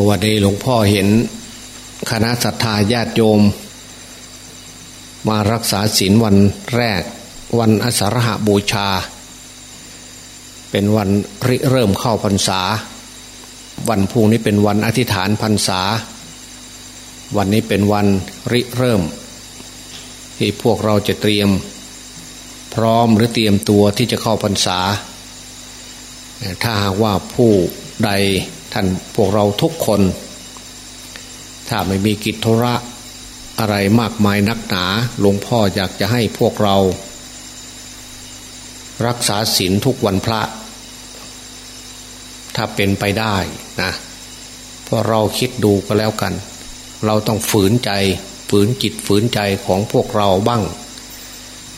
วันนี้หลวงพ่อเห็นคณะศรัทธาญาติโยม มารักษาศีลวันแรก วันอสารหาบูชา เป็นวันริเริ่มเข้าพรรษา วันพุ่งนี้เป็นวันอธิษฐานพรรษา วันนี้เป็นวันริเริ่ม ที่พวกเราจะเตรียม พร้อมหรือเตรียมตัวที่จะเข้าพรรษา ถ้าหากว่าผู้ใด ท่านพวกเราทุกคน ถ้าไม่มีกิจธุระอะไรมากมายนักหนาหลวงพ่ออยากจะให้พวกเรา รักษาศีลทุกวันพระ ถ้าเป็นไปได้นะเพราะเราคิดดูก็แล้วกัน เราต้องฝืนใจ ฝืนจิตฝืนใจของพวกเราบ้าง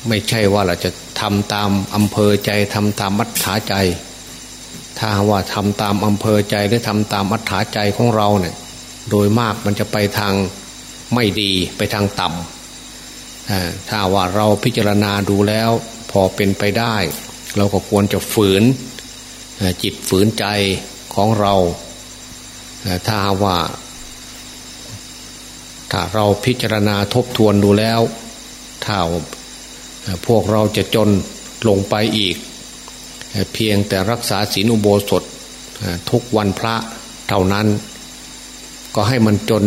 ไม่ใช่ว่าเราจะทำตามอำเภอใจทำตามมัธยาใจ ถ้าว่าทำตามอำเภอใจหรือทำตามอัธยาใจของเราเนี่ยโดยมากมันจะไปทางไม่ดีไปทางต่ำถ้าว่าเราพิจารณาดูแล้ว พอเป็นไปได้ เราก็ควรจะฝืนจิตฝืนใจของเราถ้าว่า ถ้าเราพิจารณาทบทวนดูแล้วถ้าพวกเราจะจนลงไปอีก เพียงแต่รักษาศีลอุโบสถทุกวันพระเท่านั้น ก็ให้มันจน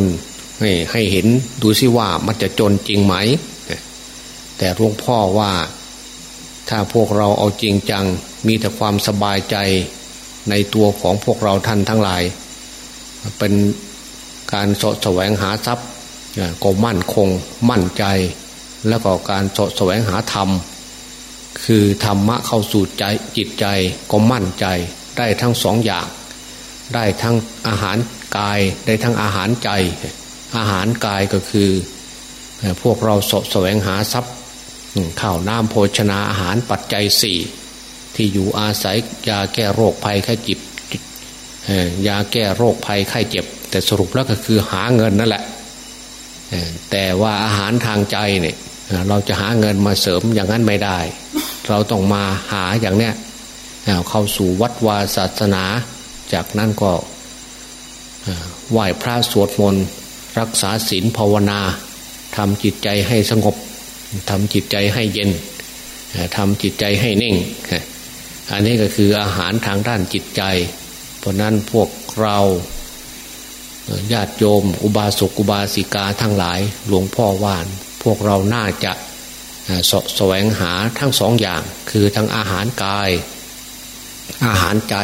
ให้เห็นดูสิว่ามันจะจนจริงไหม แต่หลวงพ่อว่าถ้าพวกเราเอาจริงจัง มีแต่ความสบายใจในตัวของพวกเราท่านทั้งหลาย เป็นการสะแสวงหาทรัพย์ก็มั่นคงมั่นใจ แล้วก็การสะแสวงหาธรรม คือธรรมะเข้าสู่ใจจิตใจก็มั่นใจได้ทั้งสองอย่าง ได้ทั้งอาหารกายได้ทั้งอาหารใจ อาหารกายก็คือพวกเราสแสวงหาทรัพย์ข้าวน้ำโภชนาอาหารปัจจัยสี่ที่อยู่อาศัยยาแก้โรคภัยไข้จิบยาแก้โรคภัยไข้เจ็บ แต่สรุปแล้วก็คือหาเงินนั่นแหละแต่ว่าอาหารทางใจเนี่ย เราจะหาเงินมาเสริมอย่างนั้นไม่ได้ เราต้องมาหาอย่างเนี้ยเข้าสู่วัดวาศาสนา จากนั้นก็ไหว้พระสวดมนต์รักษาศีลภาวนาทำจิตใจให้สงบทำจิตใจให้เย็นทำจิตใจให้นิ่ง อันนี้ก็คืออาหารทางด้านจิตใจ เพราะนั้นพวกเราญาติโยม อุบาสกอุบาสิกาทั้งหลาย หลวงพ่อว่าน พวกเราน่าจะสแสวงหาทั้งสองอย่าง คือทั้งอาหารกาย อาหารใจ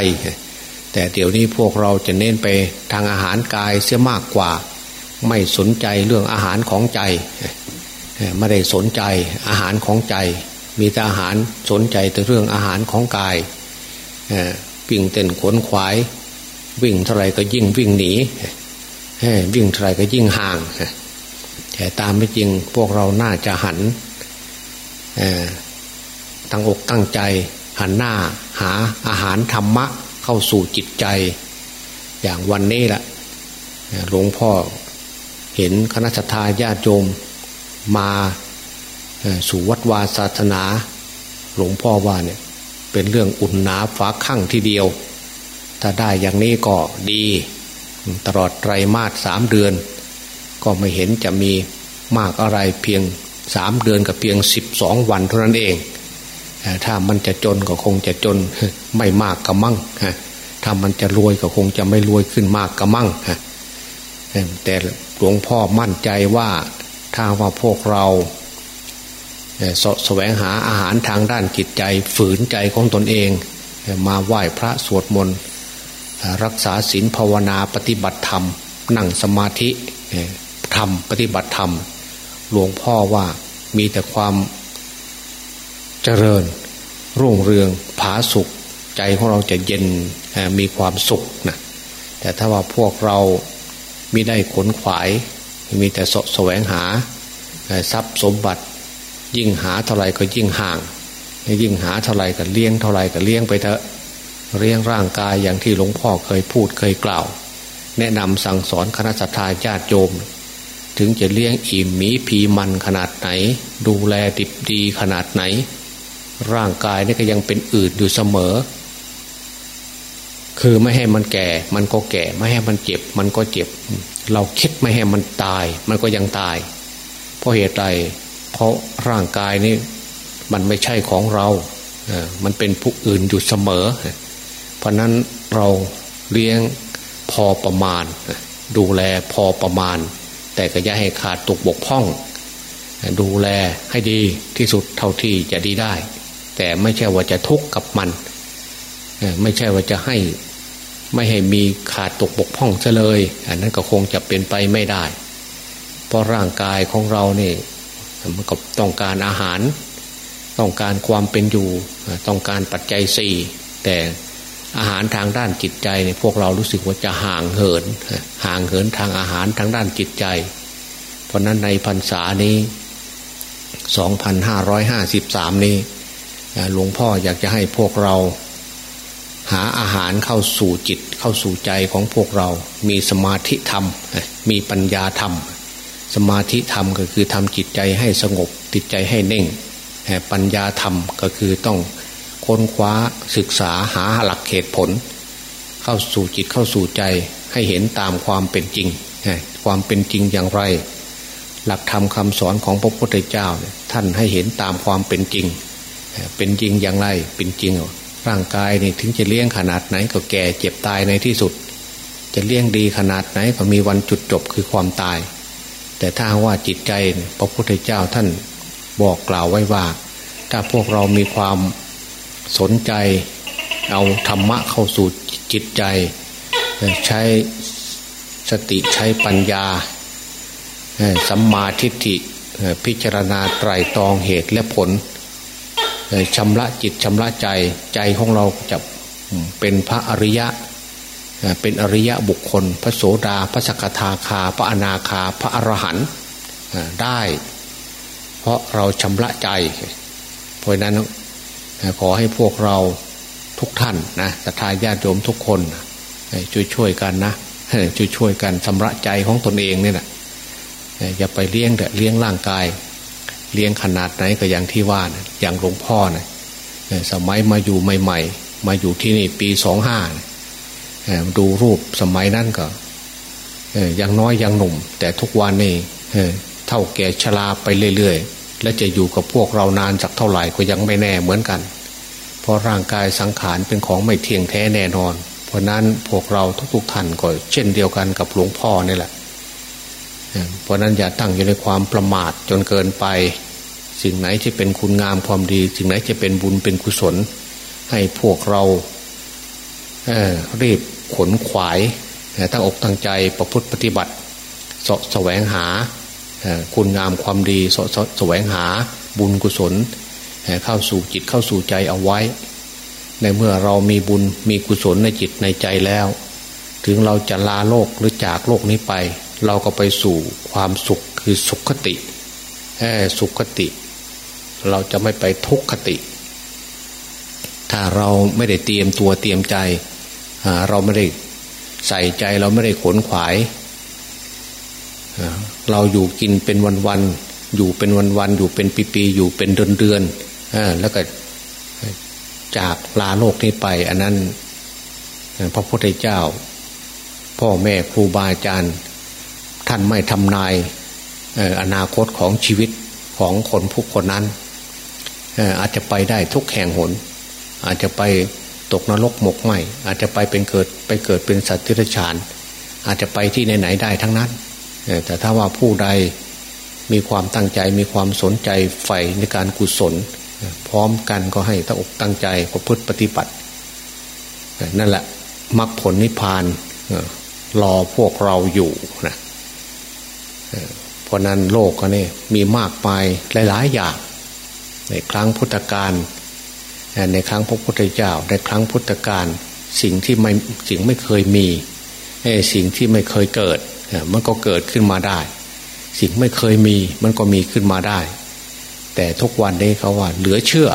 แต่เดี๋ยวนี้พวกเราจะเน้นไปทางอาหารกายเสียมากกว่า ไม่สนใจเรื่องอาหารของใจไม่ได้สนใจอาหารของใจ มีแต่อาหารสนใจแต่เรื่องอาหารของกายวิ่งเต้นขวนขวาย วิ่งเท่าไรก็ยิ่งวิ่งหนีวิ่งเท่าไรก็ยิ่งห่าง แต่ตามไม่จริงพวกเราน่าจะหันตั้งอกตั้งใจ หันหน้าหาอาหารธรรมะเข้าสู่จิตใจ อย่างวันนี้แหละหลวงพ่อเห็นคณะทาญาติโยมมาสู่วัดวาศาสนา หลวงพ่อว่าเนี่ยเป็นเรื่องอุ่นหนาฟ้าข้างทีเดียว ถ้าได้อย่างนี้ก็ดี ตลอดไตรมาสสามเดือน ก็ไม่เห็นจะมีมากอะไรเพียงสามเดือนกับเพียงสิบสองวันเท่านั้นเอง ถ้ามันจะจนก็คงจะจนไม่มากก็มั่งถ้ามันจะรวยก็คงจะไม่รวยขึ้นมากก็มั่งแต่หลวงพ่อมั่นใจว่าถ้าว่าพวกเราสแสวงหาอาหารทางด้านจิตใจฝืนใจของตนเอง มาไหว้พระสวดมนต์รักษาศีลภาวนาปฏิบัติธรรม นั่งสมาธิ ทำปฏิบัติธรรม หลวงพ่อว่ามีแต่ความเจริญ รุ่งเรืองผาสุข ใจของเราจะเย็นมีความสุขนะแต่ถ้าว่าพวกเราไม่ได้ขนขวาย มีแต่สแสวงหาทรัพย์สมบัติ ยิ่งหาเท่าไรก็ยิ่งห่าง ยิ่งหาเท่าไรก็เลี้ยงเท่าไรก็เลี้ยงไปเถอะเลี้ยงร่างกายอย่างที่หลวงพ่อเคยพูดเคยกล่าว แนะนำสั่งสอนคณะสัตยาญาติโยม ถึงจะเลี้ยงอิ่มมีผีมันขนาดไหน ดูแลดิบดีขนาดไหน ร่างกายนี่ก็ยังเป็นอืดอยู่เสมอ คือไม่ให้มันแก่ มันก็แก่ ไม่ให้มันเจ็บ มันก็เจ็บ เราคิดไม่ให้มันตาย มันก็ยังตาย เพราะเหตุใดเพราะร่างกายนี้มันไม่ใช่ของเราเออมันเป็นผู้อื่นอยู่เสมอ เพราะนั้นเราเลี้ยงพอประมาณ ดูแลพอประมาณ แต่ก็อย่าให้ขาดตกบกพร่อง ดูแลให้ดีที่สุดเท่าที่จะดีได้ แต่ไม่ใช่ว่าจะทุกข์กับมัน ไม่ใช่ว่าจะให้ไม่ให้มีขาดตกบกพร่องเลย อันนั้นก็คงจะเป็นไปไม่ได้ เพราะร่างกายของเราเนี่ยมันก็ต้องการอาหาร ต้องการความเป็นอยู่ ต้องการปัจจัยสี่แต่ อาหารทางด้านจิตใจเนี่ยพวกเรารู้สึกว่าจะห่างเหิน ห่างเหินทางอาหารทางด้านจิตใจ เพราะนั้นในพรรษานี้ 2553 นี้หลวงพ่ออยากจะให้พวกเรา หาอาหารเข้าสู่จิตเข้าสู่ใจของพวกเรา มีสมาธิธรรม มีปัญญาธรรม สมาธิธรรมก็คือทำจิตใจให้สงบจิตใจให้เน่งปัญญาธรรมก็คือต้อง ค้นคว้าศึกษาหาหลักเหตุผล เข้าสู่จิตเข้าสู่ใจให้เห็นตามความเป็นจริง ความเป็นจริงอย่างไร หลักธรรมคำสอนของพระพุทธเจ้า ท่านให้เห็นตามความเป็นจริง เป็นจริงอย่างไรเป็นจริง ร่างกายนี่ถึงจะเลี้ยงขนาดไหนก็แก่เจ็บตายในที่สุด จะเลี้ยงดีขนาดไหนก็มีวันจุดจบคือความตาย แต่ถ้าว่าจิตใจพระพุทธเจ้าท่านบอกกล่าวไว้ว่า ถ้าพวกเรามีความ สนใจ เอาธรรมะเข้าสู่จิตใจ ใช้สติใช้ปัญญาสัมมาทิฏฐิพิจารณาไตรตรองเหตุและผลชำระจิตชำระใจใจของเราจะเป็นพระอริยะ เป็นอริยะบุคคล พระโสดาพระสกทาคา พระอนาคาพระอรหันต์ได้ เพราะเราชำระใจ เพราะนั้น ขอให้พวกเราทุกท่านนะศรัทธาญาติโยมทุกคนช่วยช่วยกันนะช่วยช่วยกันชำระใจของตนเองเนี่ยนะอย่าไปเลี้ยงแต่เลี้ยงร่างกาย เลี้ยงขนาดไหนก็อย่างที่ว่านะอย่างหลวงพ่อนะสมัยมาอยู่ใหม่ ๆ มาอยู่ที่นี่ปีสองห้าดูรูปสมัยนั้นก็ยังน้อยยังหนุ่ม แต่ทุกวันนี่เท่าแก่ชราไปเรื่อยๆ และจะอยู่กับพวกเรานานสักเท่าไหร่ก็ยังไม่แน่เหมือนกัน เพราะร่างกายสังขารเป็นของไม่เที่ยงแท้แน่นอน เพราะนั้นพวกเราทุกๆท่านก็เช่นเดียวกันกับหลวงพ่อนี่แหละ เพราะนั้นอย่าตั้งอยู่ในความประมาทจนเกินไป สิ่งไหนที่เป็นคุณงามความดี สิ่งไหนจะเป็นบุญเป็นกุศล ให้พวกเราเรีบขนขวายตั้งอกตั้งใจประพฤติปฏิบัติสะแสวงหา คุณงามความดีสแสวงหาบุญกุศลเข้าสู่จิตเข้าสู่ใจเอาไว้ ในเมื่อเรามีบุญมีกุศลในจิตในใจแล้ว ถึงเราจะลาโลกหรือจากโลกนี้ไป เราก็ไปสู่ความสุขคือสุขคติสุขคติ เราจะไม่ไปทุกขติ ถ้าเราไม่ได้เตรียมตัวเตรียมใจ เราไม่ได้ใส่ใจเราไม่ได้ขนขวาย เราอยู่กินเป็นวันๆอยู่เป็นวันๆอยู่เป็นปีๆอยู่เป็นเดือนๆแล้วก็จากลาโลกนี้ไป อันนั้นพระพุทธเจ้า พ่อแม่ครูบาอาจารย์ ท่านไม่ทำนายอนาคตของชีวิตของคนผู้คนนั้นอาจจะไปได้ทุกแห่งหน อาจจะไปตกนรกหมกไหมอาจจะไปเป็นเกิดไปเกิดเป็นสัตว์ที่รฉาน อาจจะไปที่ไหนๆได้ทั้งนั้น แต่ถ้าว่าผู้ใดมีความตั้งใจมีความสนใจใฝ่ในการกุศล พร้อมกันก็ให้ตั้งอกตั้งใจประพฤติปฏิบัติ นั่นแหละมรรคผลนิพพานรอพวกเราอยู่นะเพราะนั้นโลกก็นี่มีมากมายหลาย ๆ อย่าง ในครั้งพุทธกาลในครั้งพระพุทธเจ้า ในครั้งพุทธกาลสิ่งที่ไม่สิ่งไม่เคยมีสิ่งที่ไม่เคยเกิด มันก็เกิดขึ้นมาได้ สิ่งไม่เคยมีมันก็มีขึ้นมาได้ แต่ทุกวันนี้เขาว่าเหลือเชื่อ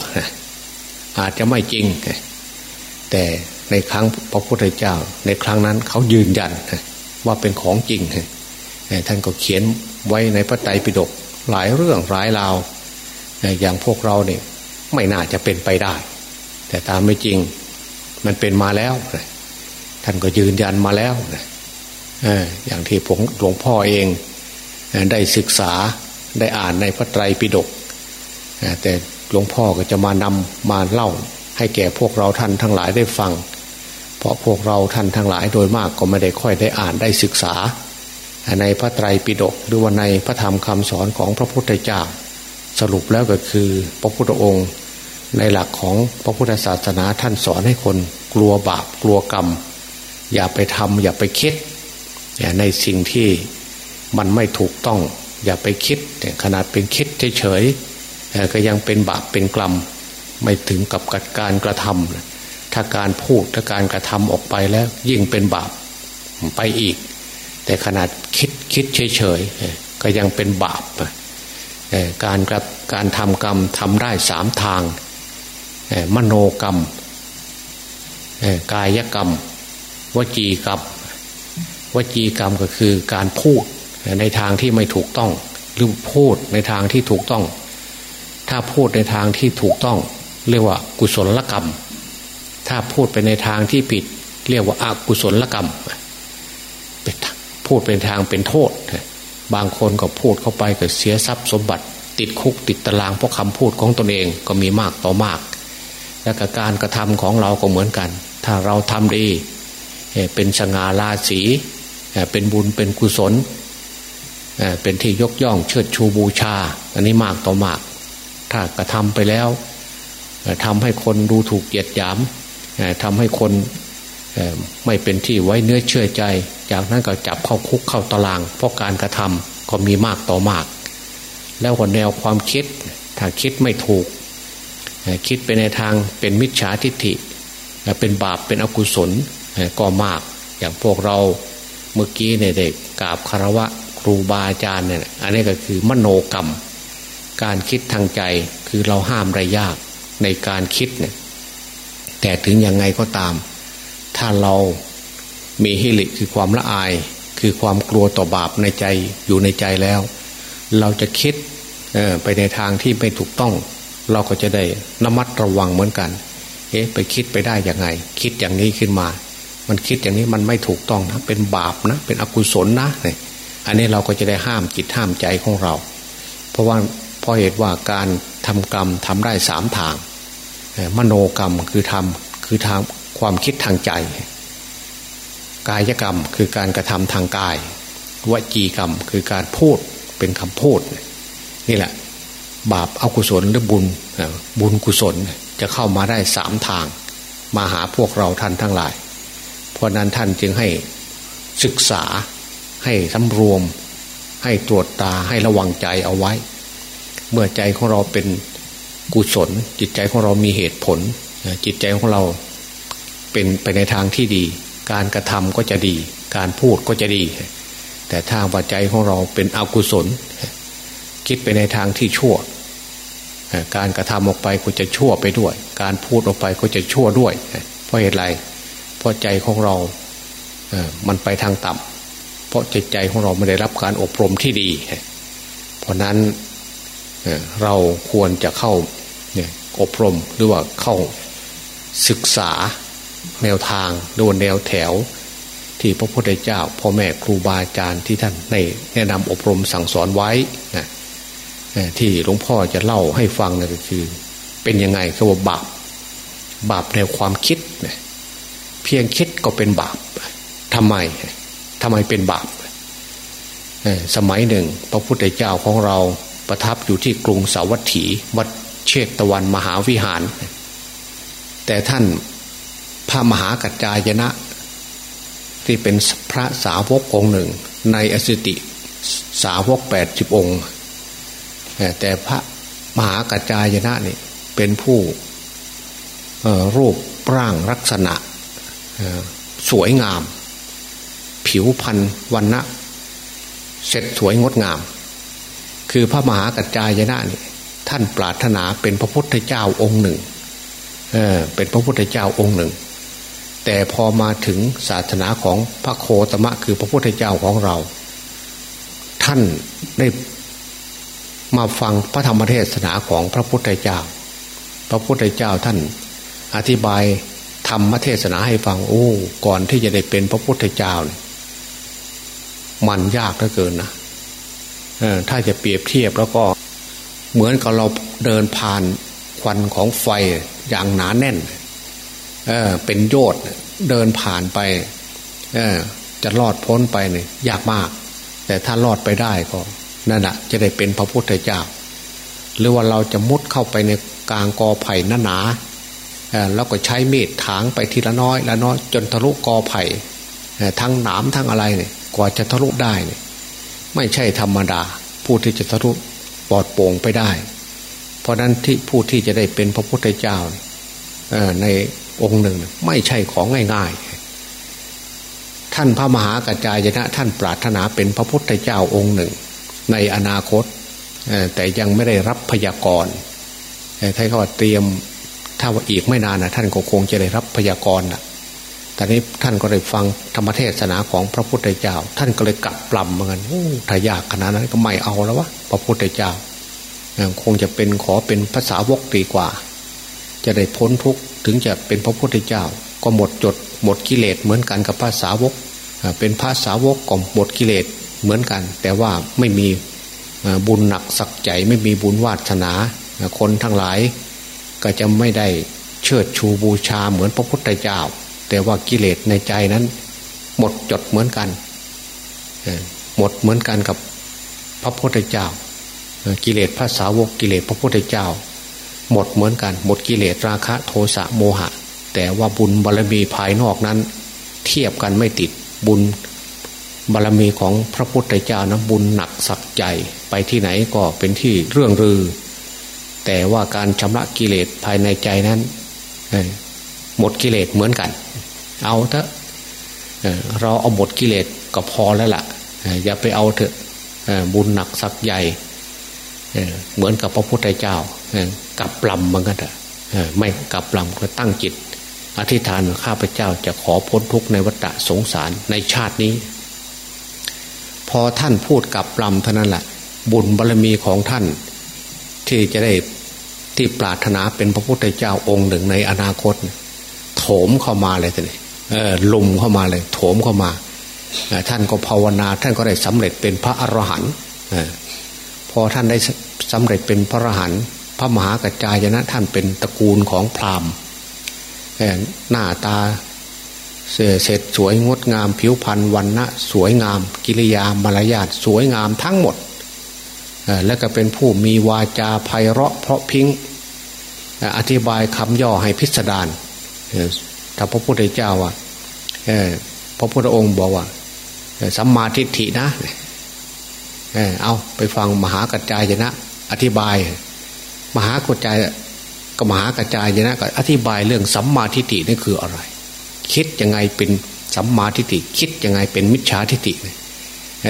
อาจจะไม่จริง แต่ในครั้งพระพุทธเจ้า ในครั้งนั้นเขายืนยันว่าเป็นของจริงท่านก็เขียนไว้ในพระไตรปิฎกหลายเรื่องหลายราวอย่างพวกเราเนี่ยไม่น่าจะเป็นไปได้ แต่ตามไม่จริงมันเป็นมาแล้ว ท่านก็ยืนยันมาแล้วนะ อย่างที่ผมหลวงพ่อเองได้ศึกษาได้อ่านในพระไตรปิฎกแต่หลวงพ่อก็จะมานำมาเล่า ให้แก่พวกเราท่านทั้งหลายได้ฟัง เพราะพวกเราท่านทั้งหลายโดยมากก็ไม่ได้ค่อยได้อ่านได้ศึกษา ในพระไตรปิฎกหรือว่าในพระธรรมคำสอนของพระพุทธเจ้า สรุปแล้วก็คือพระพุทธองค์ ในหลักของพระพุทธศาสนาท่านสอนให้คนกลัวบาปกลัวกรรม อย่าไปทำอย่าไปคิด ในสิ่งที่มันไม่ถูกต้อง อย่าไปคิดขนาดเป็นคิดเฉยๆก็ยังเป็นบาปเป็นกรรม ไม่ถึงกับการกระทำถ้าการพูดถ้าการกระทำออกไปแล้ว ยิ่งเป็นบาปไปอีก แต่ขนาดคิดคิดเฉยๆก็ยังเป็นบาปการกระการทำกรรมทำได้สามทาง มโนกรรมกายกรรม วจีกรรม วจีกรรมก็คือการพูดในทางที่ไม่ถูกต้อง หรือพูดในทางที่ถูกต้อง ถ้าพูดในทางที่ถูกต้อง เรียกว่ากุศลกรรม ถ้าพูดไปในทางที่ผิด เรียกว่าอากุศลกรรมพูดเป็นทางเป็นโทษ บางคนก็พูดเข้าไปก็เสียทรัพย์สมบัติ ติดคุกติดตารางเพราะคำพูดของตนเองก็มีมากต่อมาก และกการกระทำของเราก็เหมือนกัน ถ้าเราทำดี เป็นสง่าราศี เป็นบุญเป็นกุศล เป็นที่ยกย่องเชิดชูบูชา อันนี้มากต่อมาก ถ้ากระทำไปแล้วทำให้คนดูถูกเหยียดหยามทำให้คนไม่เป็นที่ไว้เนื้อเชื่อใจ จากนั้นก็จับเข้าคุกเข้าตาราง เพราะการกระทำก็มีมากต่อมาก แล้วก็แนวความคิด ถ้าคิดไม่ถูก คิดไปในทางเป็นมิจฉาทิฏฐิ เป็นบาปเป็นอกุศลก็มาก อย่างพวกเรา มื่อกี้ในเด็กกราบคารวะครูบาอาจารย์เนี่ยอันนี้ก็คือมโนกรรม การคิดทางใจคือเราห้ามไรยากในการคิดเนี่ยแต่ถึงยังไงก็ตาม ถ้าเรามีฮิริคือความละอาย คือความกลัวต่อบาปในใจอยู่ในใจแล้ว เราจะคิดไปในทางที่ไม่ถูกต้อง เราก็จะได้ระมัดระวังเหมือนกัน เอ๊ะไปคิดไปได้ยังไง คิดอย่างนี้ขึ้นมา มันคิดอย่างนี้มันไม่ถูกต้องนะ เป็นบาปนะ เป็นอกุศลนะเนี่ยอันนี้เราก็จะได้ห้ามจิตห้ามใจของเรา เพราะว่าเพราะเหตุว่าการทำกรรมทำได้สามทาง มโนกรรมคือทำคือทางความคิดทางใจ กายกรรมคือการกระทำทางกาย วจีกรรมคือการพูดเป็นคำพูด นี่แหละ บาปอากุศลหรือบุญบุญกุศลจะเข้ามาได้สามทาง มาหาพวกเราท่านทั้งหลาย เพราะนั้นท่านจึงให้ศึกษาให้สำรวม ให้ตรวจตาให้ระวังใจเอาไว้ เมื่อใจของเราเป็นกุศล จิตใจของเรามีเหตุผล จิตใจของเราเป็นไปในทางที่ดี การกระทำก็จะดี การพูดก็จะดี แต่ถ้าว่าใจของเราเป็นอกุศล คิดไปในทางที่ชั่ว การกระทำออกไปก็จะชั่วไปด้วย การพูดออกไปก็จะชั่วด้วย เพราะเหตุไร เพราะใจของเราเออมันไปทางต่ำเพราะจิตใจของเราไม่ได้รับการอบรมที่ดี เพราะนั้นเเราควรจะเข้าอบรมหรือว่าเข้าศึกษาแนวทางหรือว่าแนวแถว ที่พระพุทธเจ้าพ่อแม่ครูบาอาจารย์ที่ท่านในแนะนำอบรมสั่งสอนไว้นะที่หลวงพ่อจะเล่าให้ฟังนะก็คือ เป็นยังไงคือว่าบาปบาปในความคิดนะ พียงคิดก็เป็นบาปทำไมทำไมเป็นบาปสมัยหนึ่ง พระพุทธเจ้าของเราประทับอยู่ที่กรุงสาวัตถี วัดเชตตะวันมหาวิหาร แต่ท่านพระมหากัจจายนะ ที่เป็นพระสาวกองหนึ่ง ในอสติสาวกแปดสิบองค์ แต่พระมหากัจจายนะนี่เป็นผู้รูปร่างลักษณะ สวยงาม ผิวพรรณวันนะเสร็จสวยงดงาม คือพระมหากัจจายนะนี่ท่านปรารถนาเป็นพระพุทธเจ้าองค์หนึ่งเออเป็นพระพุทธเจ้าองค์หนึ่ง แต่พอมาถึงศาสนาของพระโคตมะ คือพระพุทธเจ้าของเรา ท่านได้มาฟังพระธรรมเทศนาของพระพุทธเจ้า พระพุทธเจ้าท่านอธิบาย ธรรมเทศนาให้ฟัง โอ้ ก่อนที่จะได้เป็นพระพุทธเจ้าเนี่ยมันยากเหลือเกินนะถ้าจะเปรียบเทียบแล้วก็เหมือนกับเราเดินผ่านควันของไฟอย่างหนาแน่นเออเป็นโยดเดินผ่านไปเออจะรอดพ้นไปเนี่ยยากมาก แต่ถ้ารอดไปได้ก็นั่นแหะจะได้เป็นพระพุทธเจ้า หรือว่าเราจะมุดเข้าไปในกลางกอไผ่หนาๆ แล้วก็ใช้มีดถางไปทีละน้อยละน้อยจนทะลุกอไผ่ทั้งหนามทั้งอะไรเนี่ยกว่าจะทะลุได้เนี่ยไม่ใช่ธรรมดา ผู้ที่จะทะลุปลอดโปร่งไปได้ เพราะนั้นที่ผู้ที่จะได้เป็นพระพุทธเจ้าในองค์หนึ่งไม่ใช่ของง่ายๆ ท่านพระมหากระจายนะ ท่านปรารถนาเป็นพระพุทธเจ้าองค์หนึ่ง ในอนาคตแต่ยังไม่ได้รับพยากรณ์ท่านก็เตรียม ถ้าว่าอีกไม่นานนะท่านก็คงจะได้รับพยากรณ์นะแต่นี้ท่านก็ได้ฟังธรรมเทศนาของพระพุทธเจ้า ท่านก็เลยกลับปลำเหมือนกันถ้ายากขนาดนั้นก็ไม่เอาแล้ววะพระพุทธเจ้าคงจะเป็นขอเป็นภาษาวกดีกว่า จะได้พ้นทุกถึงจะเป็นพระพุทธเจ้า ก็หมดจดหมดกิเลสเหมือนกันกับภาษาวก เป็นภาษาวกก็หมดกิเลสเหมือนกัน แต่ว่าไม่มีบุญหนักสักใจไม่มีบุญวาสนาคนทั้งหลาย ก็จะไม่ได้เชิดชูบูชาเหมือนพระพุทธเจ้า แต่ว่ากิเลสในใจนั้น หมดจดเหมือนกันหมดเหมือนกันกับพระพุทธเจ้า กิเลสภาษาวกกิเลสพระพุทธเจ้า หมดเหมือนกัน หมดกิเลสราคะโทสะโมหะ แต่ว่าบุญบารรมีภายนอกนั้น เทียบกันไม่ติดบุญบารรมีของพระพุทธเจ้านะบุญหนักสักใจไปที่ไหนก็เป็นที่เรื่องรือ แต่ว่าการชำระกิเลสภายในใจนั้นหมดกิเลสเหมือนกัน เอาเถอะเราเอาหมดกิเลสก็พอแล้วล่ะอย่าไปเอาเถอะบุญหนักสักใหญ่เหมือนกับพระพุทธเจ้ากับลำมันก็เถอะไม่กับลำก็ตั้งจิต อธิษฐานข้าพเจ้าจะขอพ้นทุกข์ในวัฏสงสารในชาตินี้ พอท่านพูดกับลำเท่านั้นแหละบุญบารรมีของท่าน ที่จะได้ ที่ปรารถนาเป็นพระพุทธเจ้าองค์หนึ่งในอนาคต โถมเข้ามาเลยท่านเออลุมเข้ามาเลย โถมเข้ามาท่านก็ภาวนา ท่านก็ได้สำเร็จเป็นพระอรหันต์พอท่านได้สำเร็จเป็นพระอรหันต์พระมหากัจจายนะท่านเป็นตระกูลของพราหมณ์หน้าตาเสร็จสวยงดงาม ผิวพรรณวันนะสวยงาม กิริยามารยาทสวยงามทั้งหมด และก็เป็นผู้มีวาจาไพเราะเพราะพิงอธิบายคำย่อให้พิสดารถ้าพระพุทธเจ้าว่าพระพุทธองค์บอกว่าสัมมาทิฏฐินะเอาไปฟังมหากัจจายนะ อธิบาย มหากัจจายกับมหากัจจายนะก็อธิบายเรื่องสัมมาทิฏฐินี่คืออะไร คิดยังไงเป็นสัมมาทิฏฐิคิดยังไงเป็นมิจฉาทิฏฐิ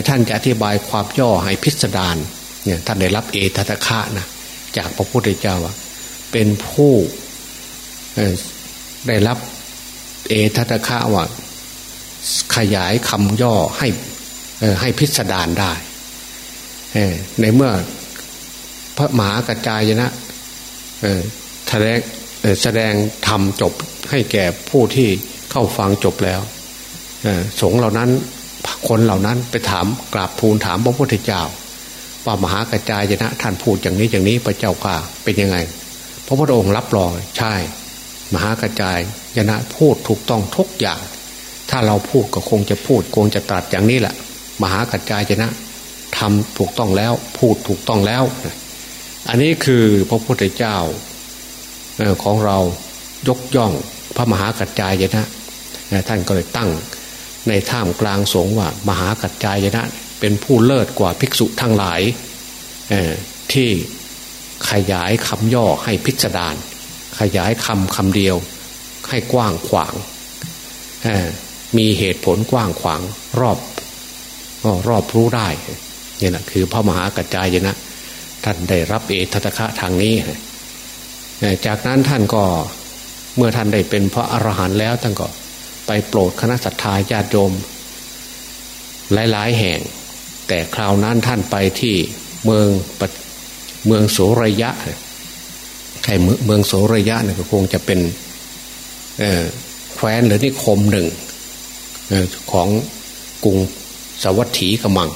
ท่านจะอธิบายความย่อให้พิสดาร เนี่ยท่านได้รับเอตตะคะนะจากพระพุทธเจ้าว่าเป็นผู้ได้รับเอตตะคะว่าขยายคำย่อให้ให้พิสดารได้ในเมื่อพระมหากระจายนะแสดงแสดงธรรมจบให้แก่ผู้ที่เข้าฟังจบแล้วสงเหล่านั้นคนเหล่านั้นไปถามกราบทูลถามพระพุทธเจ้า ว่ามหากระจายนะท่านพูดอย่างนี้อย่างนี้พระเจ้าข่าเป็นยังไง พระพุทธองค์รับรองใช่ มหากระจายยนะพูดถูกต้องทุกอย่าง ถ้าเราพูดก็คงจะพูดคงจะตรัสอย่างนี้แหละมหากระจายนะทำถูกต้องแล้วพูดถูกต้องแล้ว อันนี้คือพระพุทธเจ้าของเรายกย่องพระมหากัจจายนะ ท่านก็เลยตั้งในท่ามกลางสงฆ์ว่ามหากัจจายนะ เป็นผู้เลิศกว่าภิกษุทั้งหลายที่ขยายคำย่อให้พิสดารณาขยายคำคำเดียวให้กว้างขวาง มีเหตุผลกว้างขวางรอบรอบรู้ได้นี่แหละคือพระมหากัจจายนะ ท่านได้รับเอตตะคะทางนี้ จากนั้นท่านก็เมื่อท่านได้เป็นพระอรหันต์แล้วท่านก็ไปโปรดคณะสัตยาญาติโยมหลายๆแห่ง แต่คราวนั้นท่านไปที่เมืองเมืองโสระยะใครเมืองโสระยะเนี่ยก็คงจะเป็นแคว้นหรือนิคมหนึ่งของกรุงสวัสดีกมัง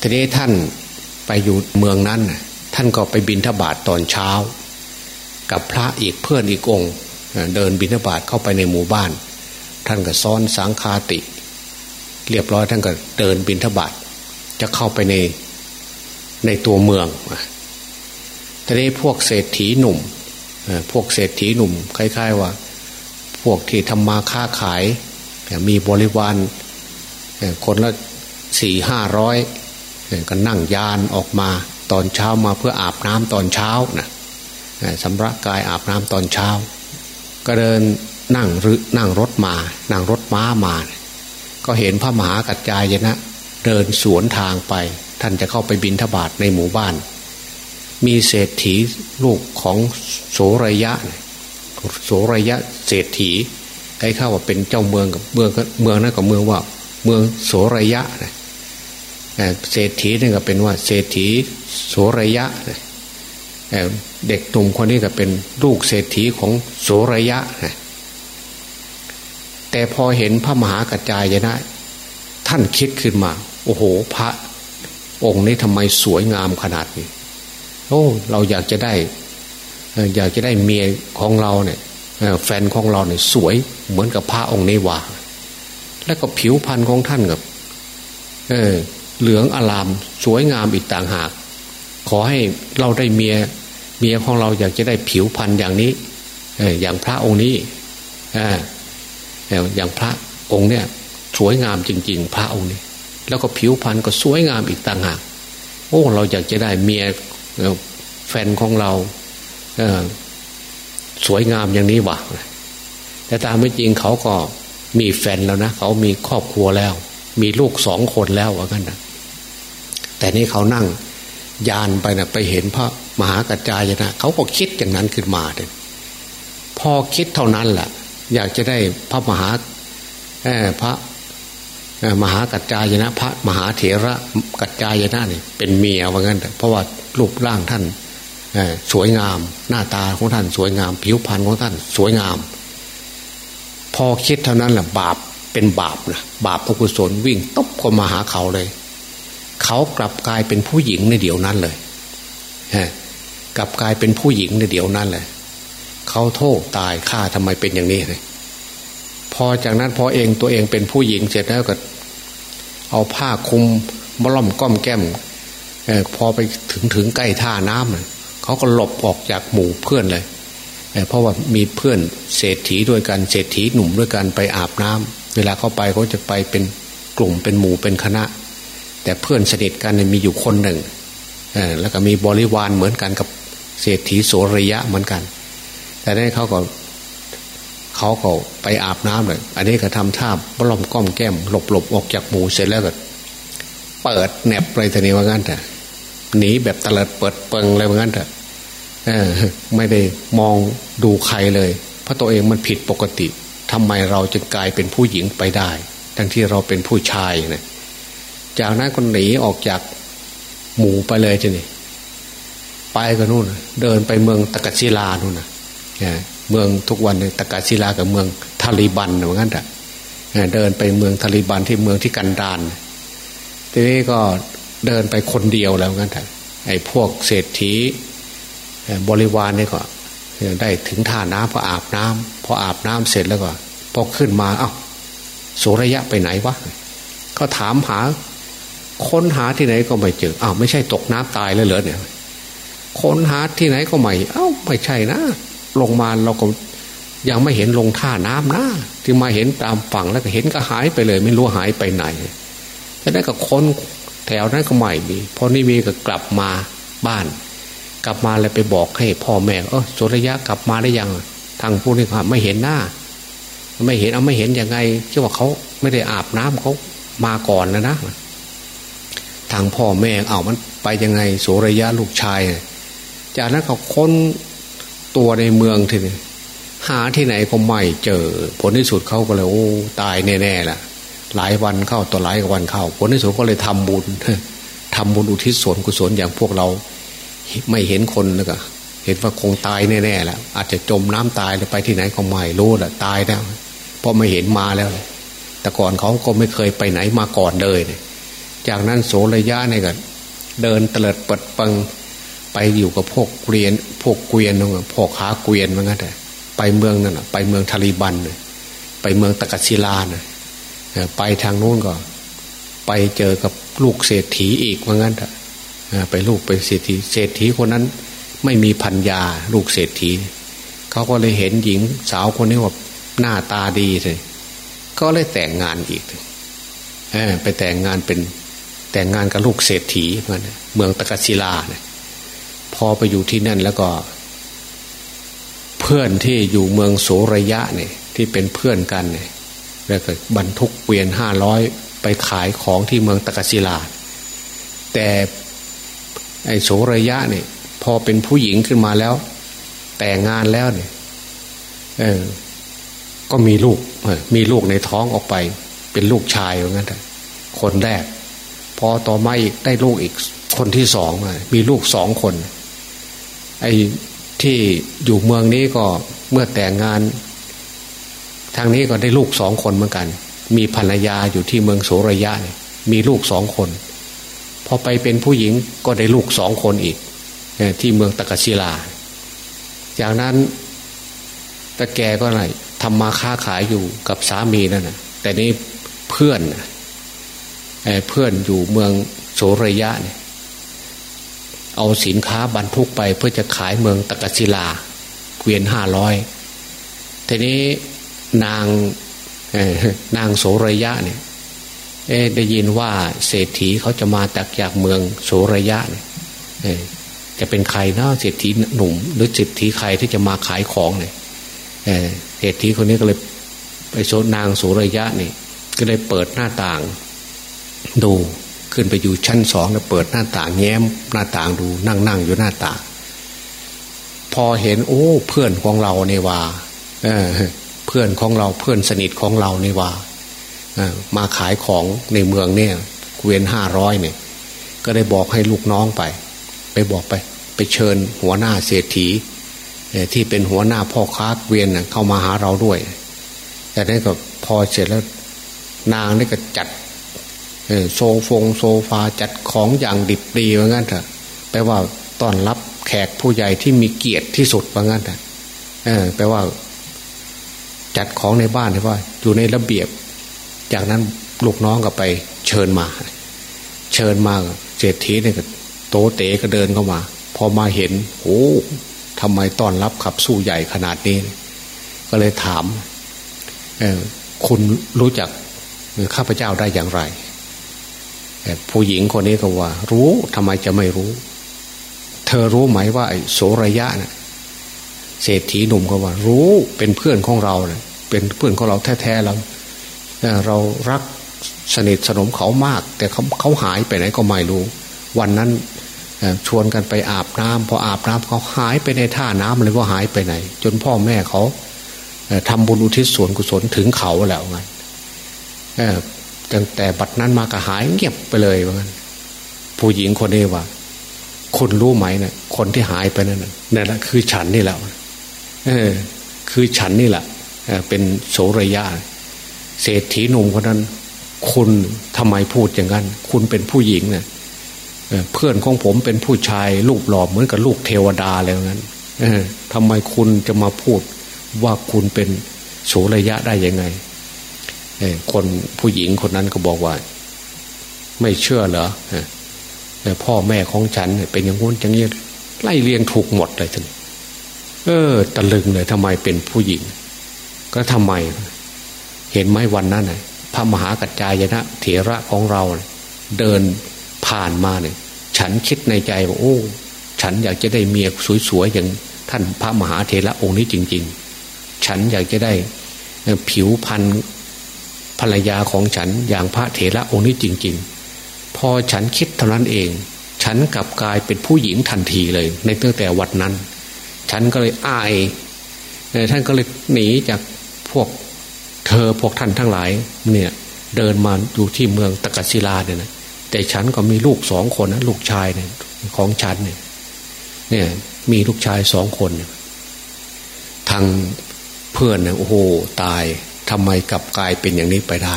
ทีนี้ท่านไปอยู่เมืองนั้น ท่านก็ไปบินทบาทตอนเช้า กับพระอีกเพื่อนอีกองค์ เดินบินทบาทเข้าไปในหมู่บ้าน ท่านก็ซ้อนสังคาติ เรียบร้อยท่านก็เดินบินทบาทจะเข้าไปในในตัวเมืองทีนี้พวกเศรษฐีหนุ่มพวกเศรษฐีหนุ่มคล้ายๆว่า พวกที่ทำมาค้าขาย มีบริวารคนละสี่ห้าร้อยก็นั่งยานออกมาตอนเช้ามาเพื่ออาบน้ำตอนเช้านะสำระกายอาบน้ำตอนเช้า ก็เดินนั่งหรือนั่งรถมา นั่งรถม้ามา ก็เห็นพระมหากัจจายนะเดินสวนทางไป ท่านจะเข้าไปบินทบาทในหมู่บ้าน มีเศรษฐีลูกของโสระยะ โสระยะเศรษฐีใครเข้าว่าเป็นเจ้าเมืองกับเมืองเมืองนั้นกับเมืองว่า เมืองโสระยะนะเศรษฐีนี่ก็เป็นว่าเศรษฐีโสระยะเด็กหนุ่มคนนี้ก็เป็นลูกเศรษฐีของโสระยะ แต่พอเห็นพระมหากัจจายนะ ท่านคิดขึ้นมา โอ้โห พระองค์นี้ทำไมสวยงามขนาดนี้ โอ้ เราอยากจะได้ อยากจะได้เมียของเราเนี่ยแฟนของเราเนี่ยสวยเหมือนกับพระองค์นี้ว่า แล้วก็ผิวพรรณของท่านกับเออเหลืองอลามสวยงามอีกต่างหาก ขอให้เราได้เมียเมียของเราอยากจะได้ผิวพรรณอย่างนี้อย่างพระองค์นี้อ่า อย่างพระองค์เนี่ยสวยงามจริง ๆ พระองค์นี้ แล้วก็ผิวพรรณก็สวยงามอีกต่างหากโอ้เราอยากจะได้เมียแฟนของเราสวยงามอย่างนี้วะแต่ตามไม่จริงเขาก็มีแฟนแล้วนะเขามีครอบครัวแล้ว มีลูกสองคนแล้วว่ากันนะแต่นี่เขานั่งยานไปนะไปเห็นพระมหากัจจายนะเขาก็คิดอย่างนั้นขึ้นมาเลยพอคิดเท่านั้นแหละ อยากจะได้พระมหาพระมหากัจจายนะ พระมหาเถระกัจจายนะเนี่ยเป็นเมียว่างั้นเพราะว่ารูปร่างท่านสวยงาม หน้าตาของท่านสวยงาม ผิวพรรณของท่านสวยงาม พอคิดเท่านั้นแหละบาปเป็นบาปนะบาปพระกุศลวิ่งตบเข้ามาหาเขาเลย เขากลับกลายเป็นผู้หญิงในเดี๋ยวนั้นเลยกลับกลายเป็นผู้หญิงในเดี๋ยวนั้นเลย เขาโทษตายฆ่าทำไมเป็นอย่างนี้เลยพอจากนั้นพอเองตัวเองเป็นผู้หญิงเสร็จแล้วก็ เอาผ้าคลุมมล่อมก้อมแก้มอพอไปถึงถึงใกล้ท่าน้ำเขาก็หลบออกจากหมู่เพื่อนเลยเเพราะว่ามีเพื่อนเศรษฐีด้วยกันเศรษฐีหนุ่มด้วยกันไปอาบน้ำเวลาเข้าไปเขาจะไปเป็นกลุ่มเป็นหมู่เป็นคณะ แต่เพื่อนสนิทกันมีอยู่คนหนึ่งแล้วก็มีบริวารเหมือนกันกับเศรษฐีโสริยะเหมือนกัน แต่ได้เขาก็เขาก็ไปอาบน้ำเลยอันนี้ก็ทำท่าบล้อมก้อมแก้มหลบหลบออกจากหมูเสร็จแล้วก็เปิดแหนบไปทีนี้ว่างั้นแต่หนีแบบตะลิดเปิดเปิงอะไรว่างั้นแต่ไม่ได้มองดูใครเลย เพราะตัวเองมันผิดปกติทำไมเราจึงกลายเป็นผู้หญิงไปได้ ทั้งที่เราเป็นผู้ชายเนี่ยจากนั้นก็หนีออกจากหมู่ไปเลยทีนี่ไปกันนู่น เดินไปเมืองตะกัศิลานู่นนะ เมืองทุกวันตะกัศิลากับเมืองทาลีบันเหมือนกันแต่เดินไปเมืองทาลีบันที่เมืองที่กันดานทีนี้ก็เดินไปคนเดียวแล้วงั้นแต่ไอ้พวกเศรษฐีบริวารนี่ก็ได้ถึงท่าน้ำพออาบน้ำพออาบน้ำเสร็จแล้วก็พอขึ้นมาเอา้าโสระยะไปไหนวะก็ถามหาค้นหาที่ไหนก็ไม่เจออ้าวไม่ใช่ตกน้ำตายแล้วเหรอเนี่ยค้นหาที่ไหนก็ไม่เอ้าไม่ใช่นะ ลงมาเราก็ยังไม่เห็นลงท่าน้ำนะที่มาเห็นตามฝั่งแล้วก็เห็นก็หายไปเลย ไม่รู้หายไปไหนแล้วได้ก็ค้นแถวนั้นก็ไม่มีพอนิวีก็กลับมาบ้าน กลับมาเลยไปบอกให้พ่อแม่เออสุริยะกลับมาได้ยังทางผู้นี้ไม่เห็นหน้า ไม่เห็นเอาไม่เห็นยังไงเชื่ว่าเขาไม่ได้อาบน้ำเขามาก่อนนะนะ ทางพ่อแม่เอามันไปยังไงโสระยะลูกชาย จากนั้นเขาค้น ตัวในเมืองทีนี้หาที่ไหนก็ไม่เจอ ผลที่สุดเขาก็เลยโอ้ตายแน่ๆล่ะ หลายวันเข้าต่อหลายวันเข้า ผลที่สุดก็เลยทำบุญทำบุญอุทิศส่วนกุศลอย่างพวกเรา ไม่เห็นคนแล้วก็เห็นว่าคงตายแน่ๆแล้วอาจจะจมน้ำตายหรือไปที่ไหนก็ไม่รู้แหละตายแล้วเพราะไม่เห็นมาแล้ว แต่ก่อนเขาก็ไม่เคยไปไหนมาก่อนเลยจากนั้นโสระยะเนี่ยก็เดินเตลิดเปิดปังไปอยู่กับพวกเกวียน วกเกวียนนั่นพวกขาเกวียนมันงั้นแต่ไปเมืองนั่นไปเมืองทาริบันไปเมืองตะกัศิลานะไปทางโน้นก็ ไปเจอกับลูกเศรษฐีอีกว่างั้นเถอะไปลูกเป็นเศรษฐีเศรษฐีคนนั้น ไม่มีพัญญาลูกเศรษฐีเขาก็เลยเห็นหญิงสาวคนนี้ว่าหน้าตาดีเลยก็เลยแต่งงานอีกไปแต่งงานเป็นแต่งงานกับลูกเศรษฐีเหมือนเมืองตะกัศิลาเนี่ย พอไปอยู่ที่นั่นแล้วก็ เพื่อนที่อยู่เมืองโสระยะเนี่ย ที่เป็นเพื่อนกันเนี่ยแล้วก็บรรทุกเกวียนห้าร้อยไปขายของที่เมืองตะกศิลา แต่ไอโสระยะเนี่ย พอเป็นผู้หญิงขึ้นมาแล้ว แต่งงานแล้วเนี่ยเออก็มีลูกมีลูกในท้องออกไป เป็นลูกชายว่างั้นคนแรก พอต่อมาอีกได้ลูกอีกคนที่สองมีลูกสองคน ไอ้ที่อยู่เมืองนี้ก็เมื่อแต่งงาน ทางนี้ก็ได้ลูกสองคนเหมือนกัน มีภรรยาอยู่ที่เมืองโสระยะมีลูกสองคนพอไปเป็นผู้หญิงก็ได้ลูกสองคนอีกที่เมืองตะกศิลา จากนั้นตะแกก็อะไรทำมาค้าขายอยู่กับสามีนั่นนะแต่นี้เพื่อนเพื่อนอยู่เมืองโสระยะเนี่ย เอาสินค้าบรรทุกไปเพื่อจะขายเมืองตะกศิลาเกวียนห้าร้อยทีนี้นางนางโสระยะเนี่ยได้ยินว่าเศรษฐีเขาจะมาจากจากเมืองโสระยะเนี่ยจะเป็นใครนะเศรษฐีหนุ่ม หรือเศรษฐีใครที่จะมาขายของเนี่ยเศรษฐีคนนี้ก็เลยไปโซนางโสระยะนี่ก็เลยเปิดหน้าต่างดู ขึ้นไปอยู่ชั้นสองเปิดหน้าต่างแง้มหน้าต่างดูนั่งนั่งอยู่หน้าต่าง พอเห็น โอ้ เพื่อนของเราเนี่ว่าเพื่อนของเราเพื่อนสนิทของเรานี่ว่ามาขายของในเมืองเนี่ยเวียนห้าร้อยเนี่ย ก็ได้บอกให้ลูกน้องไป ไปบอกไป ไปเชิญหัวหน้าเศรษฐีที่เป็นหัวหน้าพ่อค้าเวียนเข้ามาหาเราด้วย แต่นั้นก็พอเสร็จแล้วนางนี่ก็จัด โซฟงโซฟาจัดของอย่างดิบดีว่างั้นเถอะแปลว่าต้อนรับแขกผู้ใหญ่ที่มีเกียรติที่สุดว่างั้นเถอะแปลว่า จัดของในบ้านที่ว่า อยู่ในระเบียบ จากนั้นลูกน้องก็ไป เชิญมา เชิญมาเศรษฐีเนี่ยโตเต๋ก็เดินเข้ามา พอมาเห็นโอ้ทำไมต้อนรับขับสู้ใหญ่ขนาดนี้ ก็เลยถามคุณรู้จักข้าพเจ้าได้อย่างไร ผู้หญิงคนนี้ก็ว่า รู้ทำไมจะไม่รู้ เธอรู้ไหมว่าโสระยะนะ่ะเศรษฐีหนุ่มก็ว่า รู้เป็นเพื่อนของเราเนะเป็นเพื่อนของเราแท้ๆเราเรารักสนิทสนมเขามาก แต่เขาเขาหายไปไหนก็ไม่รู้ วันนั้นชวนกันไปอาบน้ำพออาบน้ำเขาหายไปในท่าน้ำเลยว่าหายไปไหน จนพ่อแม่เขาทำบุญอุทิศส่วนกุศลถึงเขาแล้วไง ตั้งแต่บัดนั้นมาก็หายเงียบไปเลยว่างั้นผู้หญิงคนนี้ว่าคุณรู้ไหมเนะี่ยคนที่หายไปนั่นนั่นแหละคือฉันนี่แหละเออ คือฉันนี่แหละเป็นโสรยาเศรษฐีหนุ่มคนนั้น คุณทำไมพูดอย่างนั้น คุณเป็นผู้หญิงเนะ่ยเพื่อนของผมเป็นผู้ชายรูปหล่อเหมือนกับลูกเทวดาแล้วงั้นทำไมคุณจะมาพูดว่าคุณเป็นโสรยะได้ยังไง คนผู้หญิงคนนั้นก็บอกว่า ไม่เชื่อเหรอพ่อแม่ของฉันเป็นอย่างงู้นอย่างนี้ไล่เรียงถูกหมดเลยท่านเออตะลึงเลยทำไมเป็นผู้หญิง ก็ทำไม เห็นไหมวันนั้นพระมหากัจจายนะเถระของเรา เดินผ่านมาเนี่ย ฉันคิดในใจว่าโอ้ ฉันอยากจะได้เมียสวยๆอย่างท่านพระมหาเถระองค์นี้จริง ๆ ฉันอยากจะได้ผิวพรรณ รรยาของฉันอย่างพระเถระองค์นี้จริง ๆ พอฉันคิดเท่านั้นเอง ฉันกลับกลายเป็นผู้หญิงทันทีเลย ในตั้งแต่วัดนั้น ฉันก็เลยอายท่านก็เลยหนีจากพวกเธอพวกท่านทั้งหลาย เนี่ยเดินมาอยู่ที่เมืองตะกัศิลาเนี่ยนะแต่ฉันก็มีลูกสองคนนะลูกชายเนี่ยของฉันเนี่ยเนี่ยมีลูกชายสองคน ทางเพื่อนเนี่ยโอ้โหตาย ทำไมกลับกลายเป็นอย่างนี้ไปได้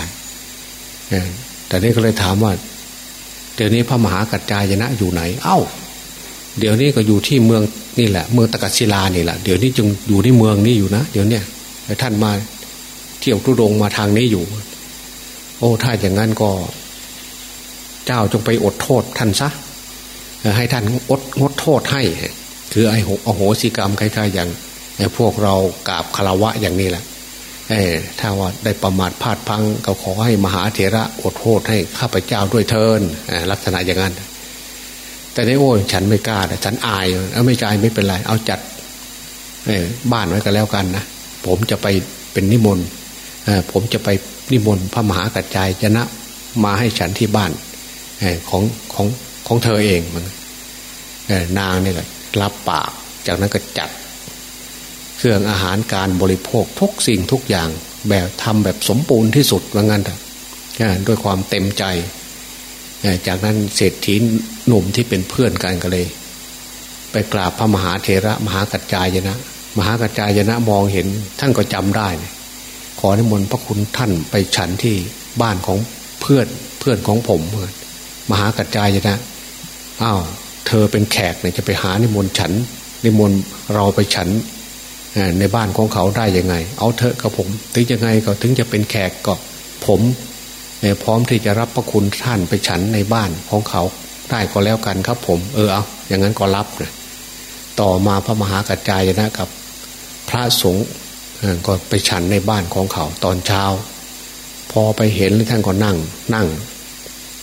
แต่นี่ก็เลยถามว่า เดี๋ยวนี้พระมหากัจจายนะอยู่ไหน เอ้า เดี๋ยวนี้ก็อยู่ที่เมืองนี่แหละ เมืองตะกัศิลานี่แหละ เดี๋ยวนี้จึงอยู่ที่เมืองนี้อยู่นะ เดี๋ยวเนี้ยท่านมาเที่ยวทุดงมาทางนี้อยู่ โอ้ ถ้าอย่างนั้นก็ เจ้าจงไปอดโทษท่านซะ ให้ท่านอดงดโทษให้ คือไอ้อโหสิกรรมคล้ายๆอย่างพวกเรากราบคารวะอย่างนี้แหละ ถ้าว่าได้ประมาทพลาดพังก็ขอให้มหาเถระอดโทษให้ข้าพเจ้าด้วยเทินลักษณะอย่างนั้น แต่ในโอ้ฉันไม่กล้าฉันอายเอาไม่ใจไม่เป็นไร เอาจัดบ้านไว้กันแล้วกันนะผมจะไปเป็นนิมนต์ผมจะไปนิมนต์พระมหากัจจายจะนะมาให้ฉันที่บ้านของของของเธอเองมันนางนี่แหละรับปากจากนั้นก็จัด เครื่องอาหารการบริโภคทุกสิ่งทุกอย่าง แบบทำแบบสมบูรณ์ที่สุดว่างั้นแต่ด้วยความเต็มใจ จากนั้นเศรษฐีหนุ่มที่เป็นเพื่อนกันก็เลย ไปกราบพระมหาเทระ มหากัจจายนะ มหากัจจายนะมองเห็นท่านก็จำได้ขอนิมนต์พระคุณท่านไปฉันที่บ้านของเพื่อนเพื่อนของผมมหากัจจายนะอ้าวเธอเป็นแขกเนี่ยจะไปหานิมนต์ฉัน นิมนต์เราไปฉัน ในบ้านของเขาได้ยังไง เอาเถอะกับผม ถึงยังไงก็ถึงจะเป็นแขกก็ผมพร้อมที่จะรับพระคุณท่านไปฉันในบ้านของเขาได้ก็แล้วกันครับผม เออเอาอย่างนั้นก็รับนะต่อมาพระมหากัจจายนะกับ พระสงฆ์ก็ไปฉันในบ้านของเขาตอนเช้า พอไปเห็นท่านก็นั่ง นั่ง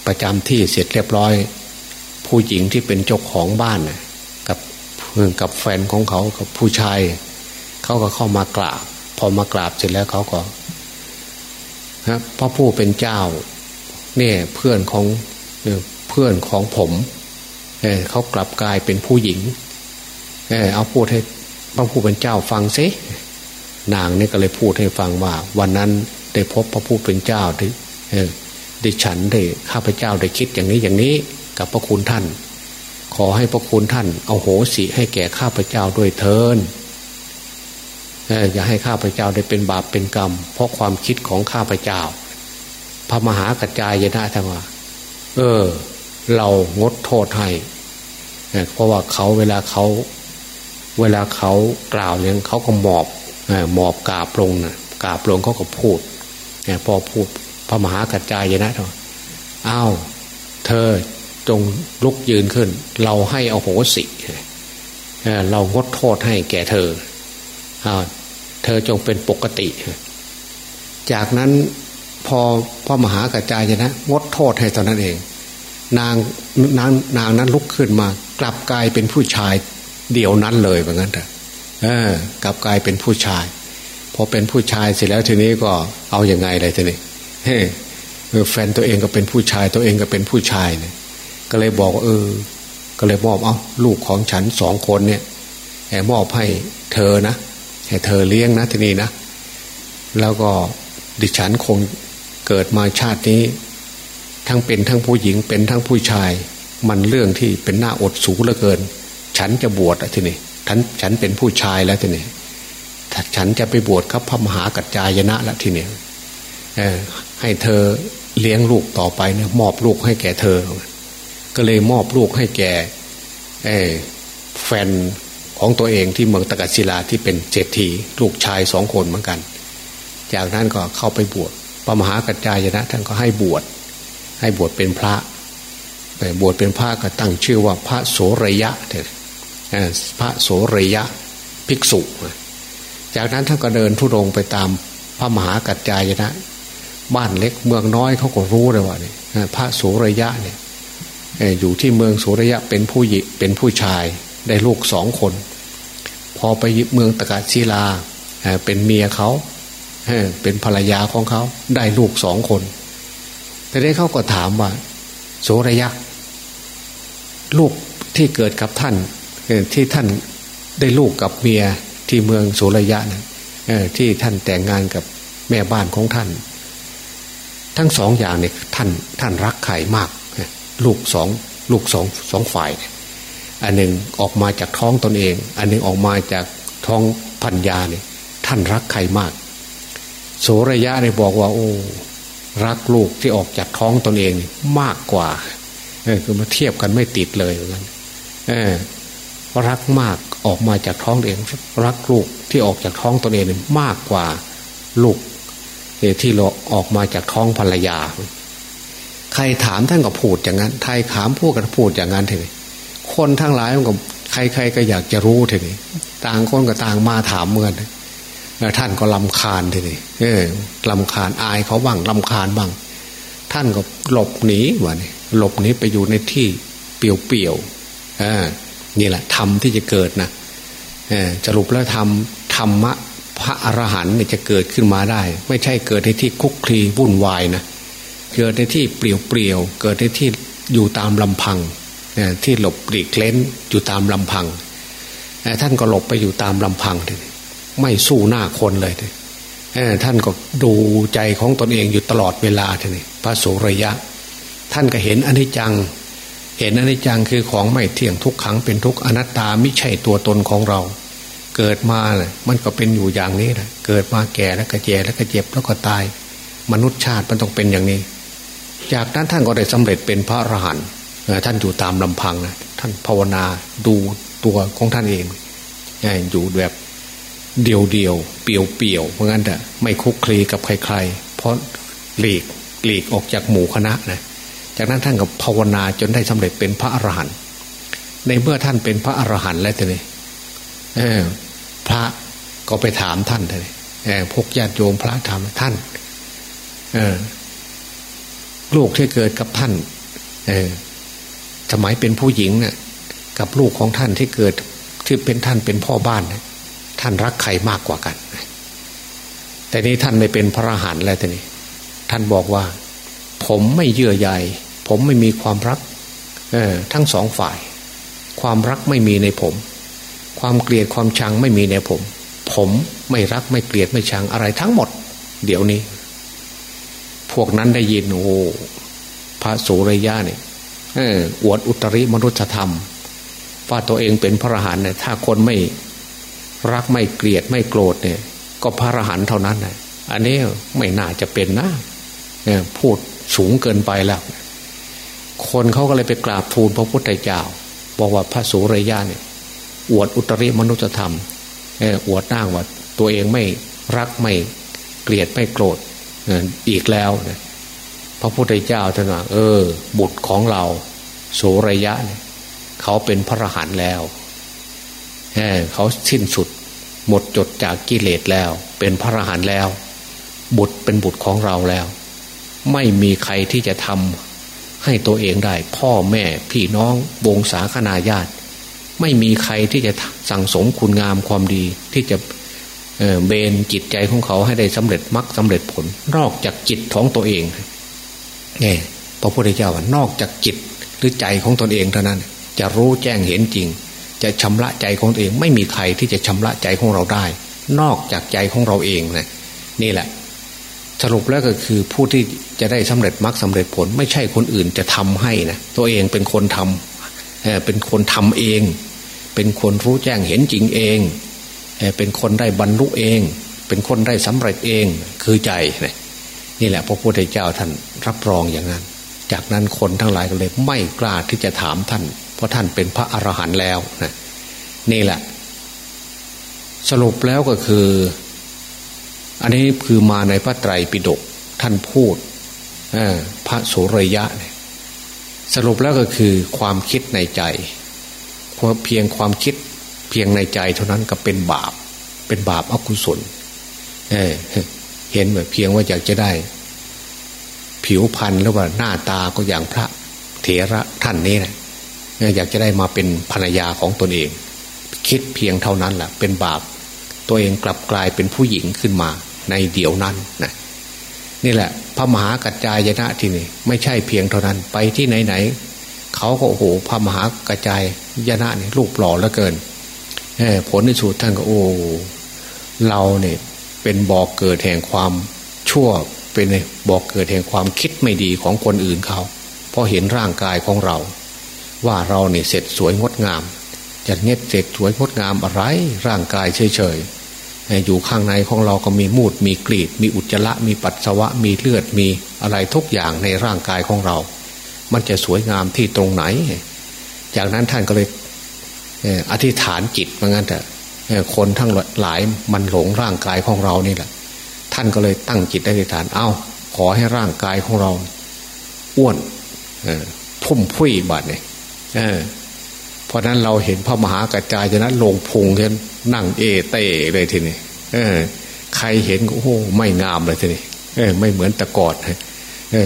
ประจำที่เสร็จเรียบร้อย ผู้หญิงที่เป็นเจ้าของบ้านนะกับกับแฟนของเขากับผู้ชาย เขาก็เข้ามากราบ พอมากราบเสร็จแล้วเขาก็ครับพระผู้เป็นเจ้า เนี่ยเพื่อนของเพื่อนของผมเเขากลับกลายเป็นผู้หญิงเเอาพูดให้พระผู้เป็นเจ้าฟังซินางนี่ก็เลยพูดให้ฟังว่า วันนั้นได้พบพระผู้เป็นเจ้าได้ได้ฉันได้ข้าพเจ้าได้คิดอย่างนี้อย่างนี้กับพระคุณท่าน ขอให้พระคุณท่าน เอาโหสิให้แก่ข้าพเจ้าด้วยเทิน อย่าให้ข้าพเจ้าได้เป็นบาปเป็นกรรม เพราะความคิดของข้าพเจ้า พระมหากระจายยนะทั้งว่า เออ เรางดโทษให้เพราะว่าเขาเวลาเขาเวลาเขากล่าวเนี่ยเขาก็หมอบหมอบกาบลงนะกาบลงเขาก็พูดพอพูดพระมหากระจายยนะทั้งอ้าวเธอจงลุกยืนขึ้น เราให้อโหสิเรางดโทษให้แก่เธอ เธอจงเป็นปกติ จากนั้นพอพ่อมหากระจายนะงดโทษให้ตอนนั้นเอง นางนางนางนั้นลุกขึ้นมา กลับกลายเป็นผู้ชายเดี่ยวนั้นเลยเหมือนกันเถอะกลับกลายเป็นผู้ชายพอเป็นผู้ชายเสร็จแล้วทีนี้ก็เอาอยัางไงเลยทีนี้เฮ้แฟนตัวเองก็เป็นผู้ชายตัวเองก็เป็นผู้ชายเนี่ย ก็เลยบอกเออ ก็เลยมอบเอาลูกของฉันสองคนเนี่ยแอบมอบให้เธอนะ ให้เธอเลี้ยงนะทีนี้นะ แล้วก็ดิฉันคงเกิดมาชาตินี้ ทั้งเป็นทั้งผู้หญิงเป็นทั้งผู้ชาย มันเรื่องที่เป็นหน้าอดสูงเหลือเกิน ฉันจะบวชทีนี้ฉันฉันเป็นผู้ชายแล้วทีนี้ถ้าฉันจะไปบวชครับพระมหากัจจายนะล้วทีนี้ให้เธอเลี้ยงลูกต่อไปเนี่ยมอบลูกให้แก่เธอ ก็เลยมอบลูกให้แก่แฟน ของตัวเองที่เมืองตะกัศิลาที่เป็นเจตีลูกชายสองคนเหมือนกัน จากนั้นก็เข้าไปบวชพระมหากัจจายนะท่านก็ให้บวชให้บวชเป็นพระไปบวชเป็นพระก็ตั้งชื่อว่าพระโสระยะเถอะพระโสระยะภิกษุ จากนั้นท่านก็เดินทุรงไปตามพระมหากัจจายนะ บ้านเล็กเมืองน้อยเขาก็รู้เลยว่าเนี่ยพระโสระยะเนี่ยอยู่ที่เมืองโสระยะเป็นผู้หญิงเป็นผู้ชาย ได้ลูกสองคน พอไปยึดเมืองตะกาศิลาเป็นเมียเขาเป็นภรรยาของเขาได้ลูกสองคน แต่ได้เขาก็ถามว่า โสระยะลูกที่เกิดกับท่านที่ท่านได้ลูกกับเมียที่เมืองโสระยะนะที่ท่านแต่งงานกับแม่บ้านของท่าน ทั้งสองอย่างเนี่ยท่านท่านรักใครมาก ลูกสองลูกสองสองฝ่าย อันหนึ่งออกมาจากท้องตนเอง อันหนึ่งออกมาจากท้องพัญญาเนี่ยท่านรักใครมาก โสระยะเนี่ยบอกว่า โอ้รักลูกที่ออกจากท้องตนเองมากกว่าเออคือมาเทียบกันไม่ติดเลยเหมือนกันเออรักมากออกมาจากท้องเอง รักลูกที่ออกจากท้องตนเองมากกว่าลูกที่เราออกมาจากท้องภรรยา ใครถามท่านก็พูดอย่างนั้น ใครถามพวกกันพูดอย่างนั้นเถอะ คนทั้งหลายมันก็ใครๆก็อยากจะรู้เถอะต่างคนก็ต่างมาถามเหมือนท่านก็ลำคาญทีนี้เออลำคาญอายเขาบ้างลำคาญบ้าง ท่านก็หลบหนีวะนี่หลบหนีไปอยู่ในที่เปี่ยวๆอ่านี่แหละธรรมที่จะเกิดนะเออสรุปแล้วธรรมธรรมะพระอรหันต์เนี่ยจะเกิดขึ้นมาได้ ไม่ใช่เกิดในที่คุกคลีวุ่นวายนะเกิดในที่เปลี่ยวๆเกิดในที่อยู่ตามลำพัง ที่หลบหลีกเล้นอยู่ตามลำพัง ท่านก็หลบไปอยู่ตามลำพังเลยไม่สู้หน้าคนเลยท่านก็ดูใจของตนเองอยู่ตลอดเวลาทีนี้พระโสระยะ ท่านก็เห็นอนิจจัง เห็นอนิจจังคือของไม่เที่ยงทุกขังเป็นทุกอนัตตาไม่ใช่ตัวตนของเรา เกิดมาเลยมันก็เป็นอยู่อย่างนี้แหละเกิดมาแก่แล้วก็แก่แล้วก็เจ็บแล้วก็ตาย มนุษย์ชาติมันต้องเป็นอย่างนี้ จากนั้นท่านก็ได้สำเร็จเป็นพระอรหันต์ ท่านอยู่ตามลำพังนะท่านภาวนาดูตัวของท่านเองอยู่แบบเดียวเดียวเปียวเปียวเพราะงั้นแต่ไม่คุกคลีกับใครๆ เพราะหลีกหลีกออกจากหมู่คณะนะจากนั้นท่านก็ภาวนาจนได้สำเร็จเป็นพระอรหันต์ในเมื่อท่านเป็นพระอรหันต์แล้วทีนี้พระก็ไปถามท่านเลยพวกญาติโยมพระถามท่านลูกที่เกิดกับท่าน สมัยเป็นผู้หญิงเนะ่ยกับลูกของท่านที่เกิดที่เป็นท่านเป็นพ่อบ้านนะท่านรักใครมากกว่ากัน แต่นี้ท่านไม่เป็นพระอรหันต์แล้วแต่นี้ ท่านบอกว่า ผมไม่เยื่อใยผมไม่มีความรัก เออทั้งสองฝ่าย ความรักไม่มีในผม ความเกลียดความชังไม่มีในผม ผมไม่รักไม่เกลียดไม่ชังอะไรทั้งหมด เดี๋ยวนี้ พวกนั้นได้ยินโอ้พระสุริยะเนี่ย อวดอุตริมนุษยธรรม ว่าตัวเองเป็นพระอรหันต์เนี่ยถ้าคนไม่รักไม่เกลียดไม่โกรธเนี่ย ก็พระอรหันต์เท่านั้นนะอันนี้ไม่น่าจะเป็นนะพูดสูงเกินไปแล้ว คนเขาก็เลยไปกราบทูลพระพุทธเจ้า บอกว่าพระสุริยะเนี่ย อวดอุตริมนุษยธรรมอวดน้างว่าตัวเองไม่รักไม่เกลียดไม่โกรธอีกแล้วเนี่ย พระพุทธเจ้าท่านว่าเออ บุตรของเราสุริยะเนี่ยเขาเป็นพระอรหันต์แล้วเขาสิ้นสุด หมดจดจากกิเลสแล้ว เป็นพระอรหันต์แล้ว บุตรเป็นบุตรของเราแล้ว ไม่มีใครที่จะทำให้ตัวเองได้ พ่อแม่พี่น้องวงศาคณาญาติ ไม่มีใครที่จะสั่งสมคุณงามความดีที่จะเบนจิตใจของเขาให้ได้สำเร็จมรรคสาเร็จผล นอกจากจิตของตัวเอง เนี่ยพระพุทธเจ้าว่านอกจากจิตหรือใจของตนเองเท่านั้น จะรู้แจ้งเห็นจริง จะชำระใจของตัวเอง ไม่มีใครที่จะชำระใจของเราได้ นอกจากใจของเราเองนะนี่แหละ สรุปแล้วก็คือผู้ที่จะได้สำเร็จมรรคสาเร็จผล ไม่ใช่คนอื่นจะทำให้นะตัวเองเป็นคนทำเเป็นคนทำเอง เป็นคนรู้แจ้งเห็นจริงเอง เป็นคนได้บรรลุเอง เป็นคนได้สำเร็จเองคือใจนี่ นี่แหละพระพุทธเจ้าท่านรับรองอย่างนั้น จากนั้นคนทั้งหลายก็เลยไม่กล้าที่จะถามท่าน เพราะท่านเป็นพระอรหันต์แล้วนะนี่แหละ สรุปแล้วก็คือ อันนี้คือมาในพระไตรปิฎกท่านพูดพระโสรยะเนี่ยสรุปแล้วก็คือความคิดในใจเพียงความคิดเพียงในใจเท่านั้นก็เป็นบาป เป็นบาปอกุศล เห็นแบบเพียงว่าอยากจะได้ ผิวพรรณหรือว่าหน้าตาก็อย่างพระเถระท่านนี้นะอยากจะได้มาเป็นภรรยาของตนเอง คิดเพียงเท่านั้นแหละเป็นบาป ตัวเองกลับกลายเป็นผู้หญิงขึ้นมา ในเดี๋ยวนั้นนะนี่แหละ พระมหากัจจายนะที่นี่ไม่ใช่เพียงเท่านั้นไปที่ไหนๆเขาก็โอ้โหพระมหากัจจายยนะนี่รูปหล่อเหลือเกินผลในสุดท่านก็โอ้เราเนี่ย เป็นบอกเกิดแห่งความชั่วเป็นบอกเกิดแห่งความคิดไม่ดีของคนอื่นเขาเพราะเห็นร่างกายของเรา ว่าเราเนี่ยเสร็จสวยงดงามจะเน็ตเสร็จสวยงดงามอะไรร่างกายเฉยๆอยู่ข้างในของเราก็มีมูดมีกรีด มีอุจจาระมีปัสสาวะมีเลือดมีอะไรทุกอย่างในร่างกายของเรา มันจะสวยงามที่ตรงไหน จากนั้นท่านก็เลยอธิษฐานจิตเหมือนกันแต่ คนทั้งหลายมันหลงร่างกายของเรานี่แหละ ท่านก็เลยตั้งจิตอธิษฐานเอา้า ขอให้ร่างกายของเรา อ้วนพุ่มพุ้ยบาดเนี่ยเพราะนั้นเราเห็นพระมหากระจายจะนั้นลงพุงกันนั่งเอเต้เลยทีนี้ใครเห็นก็โอ้ไม่งามเลยทีนี้ไม่เหมือนตะกอดอ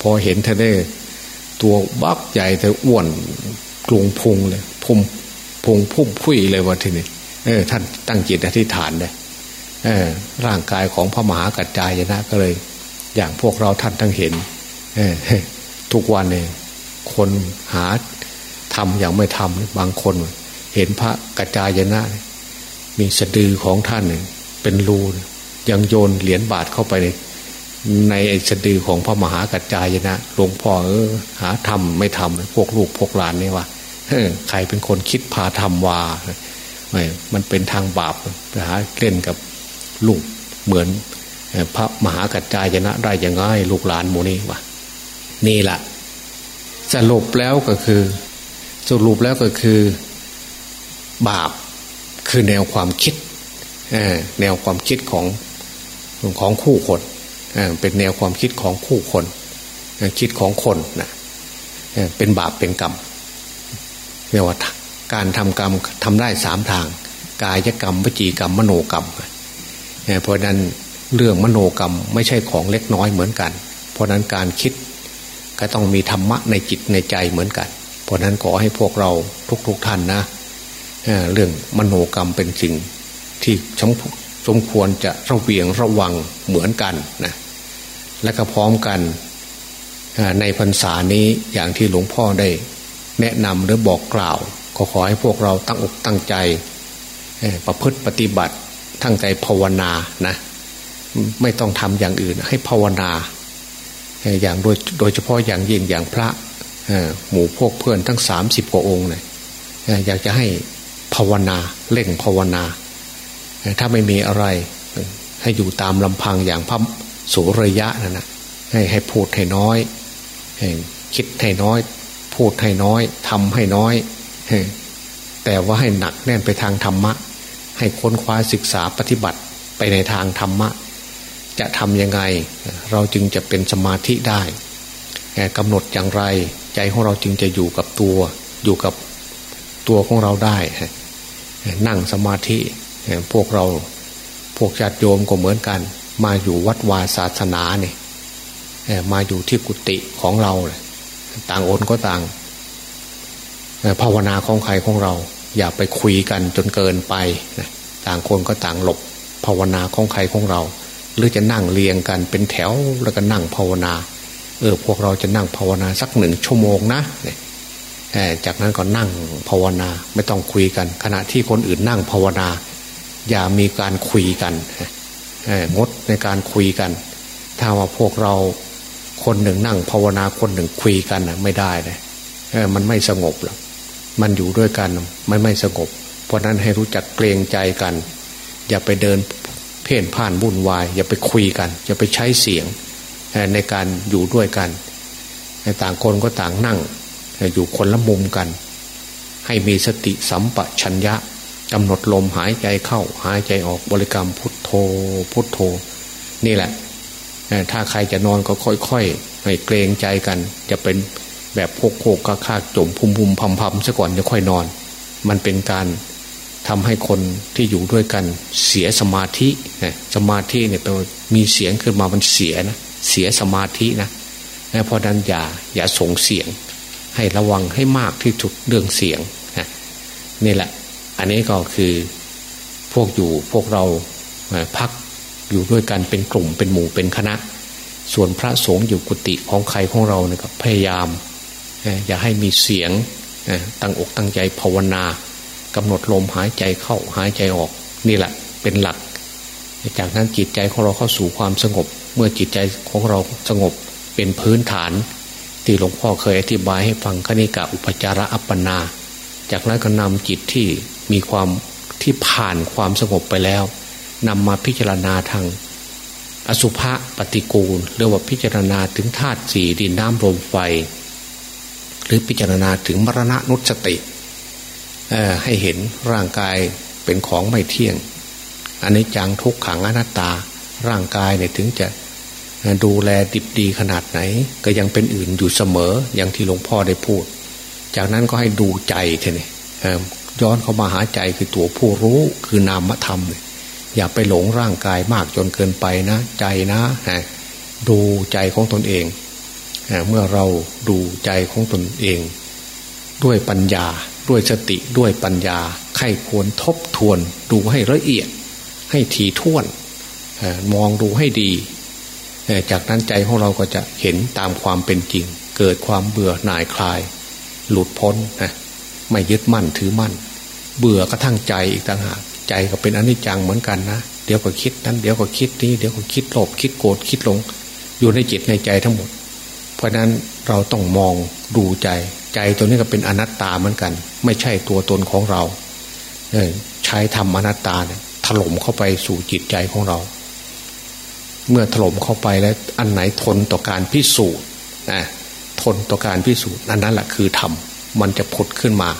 พอเห็นท่านได้ตัวบักใหญ่แต่อ้วนกลุงพุงเลยพุ่มพุงพุ่มพุ้ยเลยว่าทีนี้ เออท่านตั้งจิตอธิษฐานเลยเออร่างกายของพระมหากัจจายนะก็เลย อย่างพวกเราท่านทั้งเห็น เออทุกวันเนี่ยคนหาทำอย่างไม่ทำบางคน เห็นพระกัจจายนะ มีสะดือของท่านเป็นรูยังโยนเหรียญบาทเข้าไปในในสะดือของพระมหากัจจายนะหลวงพ่อเออหาทำไม่ทำพวกลูกพวกหลานนี่ว่าใครเป็นคนคิดพาทำวา ม่มันเป็นทางบาปไปหาเล่นกับลูกเหมือนพระมหากัจจายนะได้ยังไงลูกหลานโมนี่วะนี่แหละสรุปแล้วก็คือ สรุปแล้วก็คือ บาปคือแนวความคิดแนวความคิดของของคู่คนเป็นแนวความคิดของคู่คน คิดของคนนะเป็นบาปเป็นกรรมเรียกว่า การทำกรรมทำได้สามทาง กายกรรมวิจีกรรมมโนกรรมเพราะนั้นเรื่องมโนกรรมไม่ใช่ของเล็กน้อยเหมือนกัน เพราะนั้นการคิดก็ต้องมีธรรมะในจิตในใจเหมือนกัน เพราะนั้นขอให้พวกเราทุกๆทท่านนะเรื่องมโนกรรมเป็นสิ่งที่สมควรจะระเวียงระวังเหมือนกันนะและก็พร้อมกันในพรรษานี้อย่างที่หลวงพ่อได้แนะนำหรือบอกกล่าว ก็ขอให้พวกเราตั้งอกตั้งใจประพฤติปฏิบัติทั้งใจภาวนานะไม่ต้องทำอย่างอื่น ให้ภาวนา อย่างโดยโดยเฉพาะอย่างยิ่งอย่างพระหมู่พวกเพื่อนทั้งสามสิบกว่าองค์เนี่ยอยากจะให้ภาวนาเล่งภาวนา ถ้าไม่มีอะไร ให้อยู่ตามลำพังอย่างพระสุระยะนั่นนะให้ให้พูดให้น้อยคิดให้น้อย พูดให้น้อยทำให้น้อย แต่ว่าให้หนักแน่นไปทางธรรมะ ให้ค้นคว้าศึกษาปฏิบัติไปในทางธรรมะ จะทำยังไง เราจึงจะเป็นสมาธิได้กำหนดอย่างไร ใจของเราจึงจะอยู่กับตัว อยู่กับตัวของเราได้ นั่งสมาธิพวกเราพวกญาติโยมก็เหมือนกัน มาอยู่วัดวาศาสนาเนี่ยมาอยู่ที่กุฏิของเรา ต่างอนก็ต่าง ภาวนาของใครของเรา อย่าไปคุยกันจนเกินไปต่างคนก็ต่างหลบภาวนาของใครของเรา หรือจะนั่งเรียงกันเป็นแถวแล้วก็นั่งภาวนา เออพวกเราจะนั่งภาวนาสักหนึ่งชั่วโมงนะจากนั้นก็นั่งภาวนาไม่ต้องคุยกัน ขณะที่คนอื่นนั่งภาวนา อย่ามีการคุยกันงดในการคุยกัน ถ้าว่าพวกเราคนหนึ่งนั่งภาวนาคนหนึ่งคุยกันนะไม่ได้เลยมันไม่สงบหรอก มันอยู่ด้วยกันไม่ไม่สงบ เพราะนั้นให้รู้จักเกรงใจกัน อย่าไปเดินเพ่นพ่านวุ่นวาย อย่าไปคุยกัน อย่าไปใช้เสียงในการอยู่ด้วยกันต่างคนก็ต่างนั่ง อยู่คนละมุมกัน ให้มีสติสัมปชัญญะกำหนดลมหายใจเข้า หายใจออกบริกรรมพุทโธ พุทโธ นี่แหละถ้าใครจะนอนก็ค่อยๆให้เกรงใจกัน จะเป็น แบบโคกโคกคาจมพุมพุมพำพำซะก่อนจะค่อยนอน มันเป็นการทำให้คนที่อยู่ด้วยกันเสียสมาธิสมาธิเนี่ยเป็นมีเสียงขึ้นมามันเสียนะเสียสมาธินะเพราะนั้นอย่าอย่าส่งเสียง ให้ระวังให้มากที่สุดเรื่องเสียงนี่แหละ อันนี้ก็คือพวกอยู่พวกเราพักอยู่ด้วยกันเป็นกลุ่มเป็นหมู่เป็นคณะ ส่วนพระสงฆ์อยู่กุฏิของใครของเราเนี่ยก็พยายาม อย่าให้มีเสียงตั้งอกตั้งใจภาวนากำหนดลมหายใจเข้าหายใจออกนี่แหละเป็นหลัก จากนั้นจิตใจของเราเข้าสู่ความสงบ เมื่อจิตใจของเราสงบเป็นพื้นฐาน ที่หลวงพ่อเคยอธิบายให้ฟังคณิกะอุปจาระอัปปนา จากนั้นก็นำจิตที่มีความที่ผ่านความสงบไปแล้วนำมาพิจารณาทางอสุภะปฏิกูลเรียกว่าพิจารณาถึงธาตุสี่ดินน้ำลมไฟ หรือพิจารณาถึงมรณะนุสติให้เห็นร่างกายเป็นของไม่เที่ยงอันนี้จังทุกขังอนัตตา ร่างกายเนี่ยถึงจะดูแลดิบดีขนาดไหน ก็ยังเป็นอื่นอยู่เสมออย่างที่หลวงพ่อได้พูด จากนั้นก็ให้ดูใจเท่นี่ย้อนเข้ามาหาใจคือตัวผู้รู้คือนามธรรม อย่าไปหลงร่างกายมากจนเกินไปนะ ใจนะดูใจของตนเอง เมื่อเราดูใจของตนเอง ด้วยปัญญา ด้วยสติด้วยปัญญาใครควรทบทวน ดูให้ละเอียด ให้ถี่ถ้วนมองดูให้ดี จากนั้นใจของเราก็จะเห็นตามความเป็นจริง เกิดความเบื่อหน่ายคลาย หลุดพ้นนะไม่ยึดมั่นถือมั่น เบื่อกระทั่งใจอีกต่างหากใจก็เป็นอนิจจังเหมือนกันนะเดี๋ยวก็คิดนั้นเดี๋ยวก็คิดนี้เดี๋ยวก็คิดโลภคิดโกรธคิดหลง อยู่ในจิตในใจทั้งหมด เพราะนั้นเราต้องมองดูใจ ใจตัวนี้ก็เป็นอนัตตาเหมือนกัน ไม่ใช่ตัวตนของเราใช้ทำอนัตตาเนี่ยถล่มเข้าไปสู่จิตใจของเรา เมื่อถล่มเข้าไปแล้วอันไหนทนต่อการพิสูจน์นะทนต่อการพิสูจน์อันนั้นแหละคือธรรมมันจะผุดขึ้นมา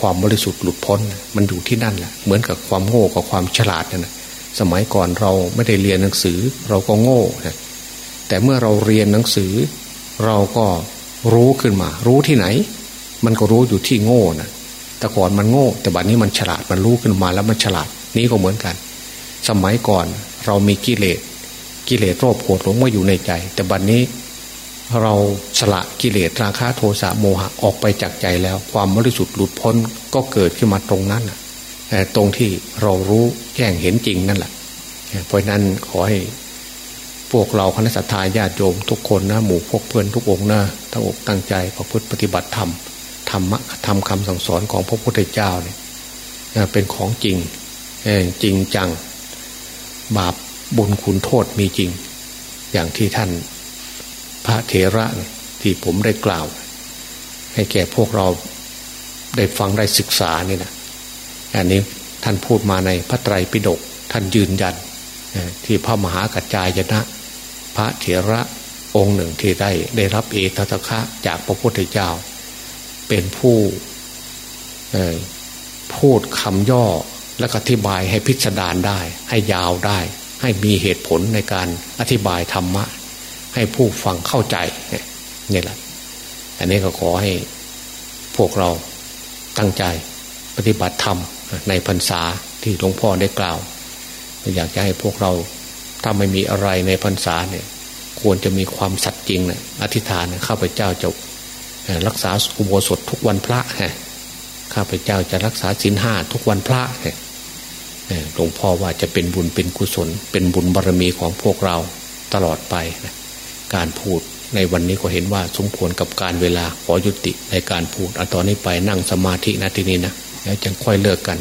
ความบริสุทธิ์หลุดพ้น มันอยู่ที่นั่นแหละเหมือนกับความโง่กับความฉลาดนั่นแหะสมัยก่อนเราไม่ได้เรียนหนังสือ เราก็โง่นะแต่เมื่อเราเรียนหนังสือ เราก็รู้ขึ้นมา รู้ที่ไหน มันก็รู้อยู่ที่โง่นะแต่ก่อนมันโง่ แต่บัดนี้มันฉลาดมันรู้ขึ้นมาแล้วมันฉลาดนี้ก็เหมือนกัน สมัยก่อนเรามีกิเลสกิเลสโลภโกรธหลงมาอยู่ในใจ แต่บัดนี้เราสละกิเลสราคะโทสะโมหะออกไปจากใจแล้ว ความบริสุทธิ์หลุดพ้นก็เกิดขึ้นมาตรงนั้นตรงที่เรารู้แจ้งเห็นจริงนั่นแหละเพราะนั้นขอให้ พวกเราคณะสัตยาญาติโยมทุกคนนะหมู่พวกเพื่อนทุกองนะตั้งอกตั้งใจประพฤติปฏิบัติธรรมธรรมะทำคำสั่งสอนของพระพุทธเจ้าเนี่ยเป็นของจริงจริงจัง บาปบุญคุณโทษมีจริง อย่างที่ท่านพระเถระที่ผมได้กล่าว ให้แก่พวกเราได้ฟังได้ศึกษานี่นะอันนี้ท่านพูดมาในพระไตรปิฎกท่านยืนยันที่พระมหากัจจายนะ ระเถระองค์หนึ่งที่ได้ได้รับเอตตะคะจากพระพุทธเจ้า เป็นผู้พูดคำย่อและอธิบายให้พิสดารได้ ให้ยาวได้ ให้มีเหตุผลในการอธิบายธรรมะ ให้ผู้ฟังเข้าใจนี่แหละ อันนี้ก็ขอให้พวกเราตั้งใจปฏิบัติธรรมในพรรษาที่หลวงพ่อได้กล่าว อยากจะให้พวกเรา ถ้าไม่มีอะไรในพรรษาเนี่ย ควรจะมีความสัตย์จริงเนี่ยอธิษฐานข้าพเจ้าจะรักษาอุโบสถทุกวันพระข้าพเจ้าจะรักษาศีลห้าทุกวันพระหลวงพ่อว่าจะเป็นบุญเป็นกุศล เป็นบุญบารรมีของพวกเราตลอดไปนะการพูดในวันนี้ก็เห็นว่าสมควรกับการเวลาขอยุติในการพูดอตอนนี้ไปนั่งสมาธินะทีนี้นะแล้วจึงค่อยเลิกกัน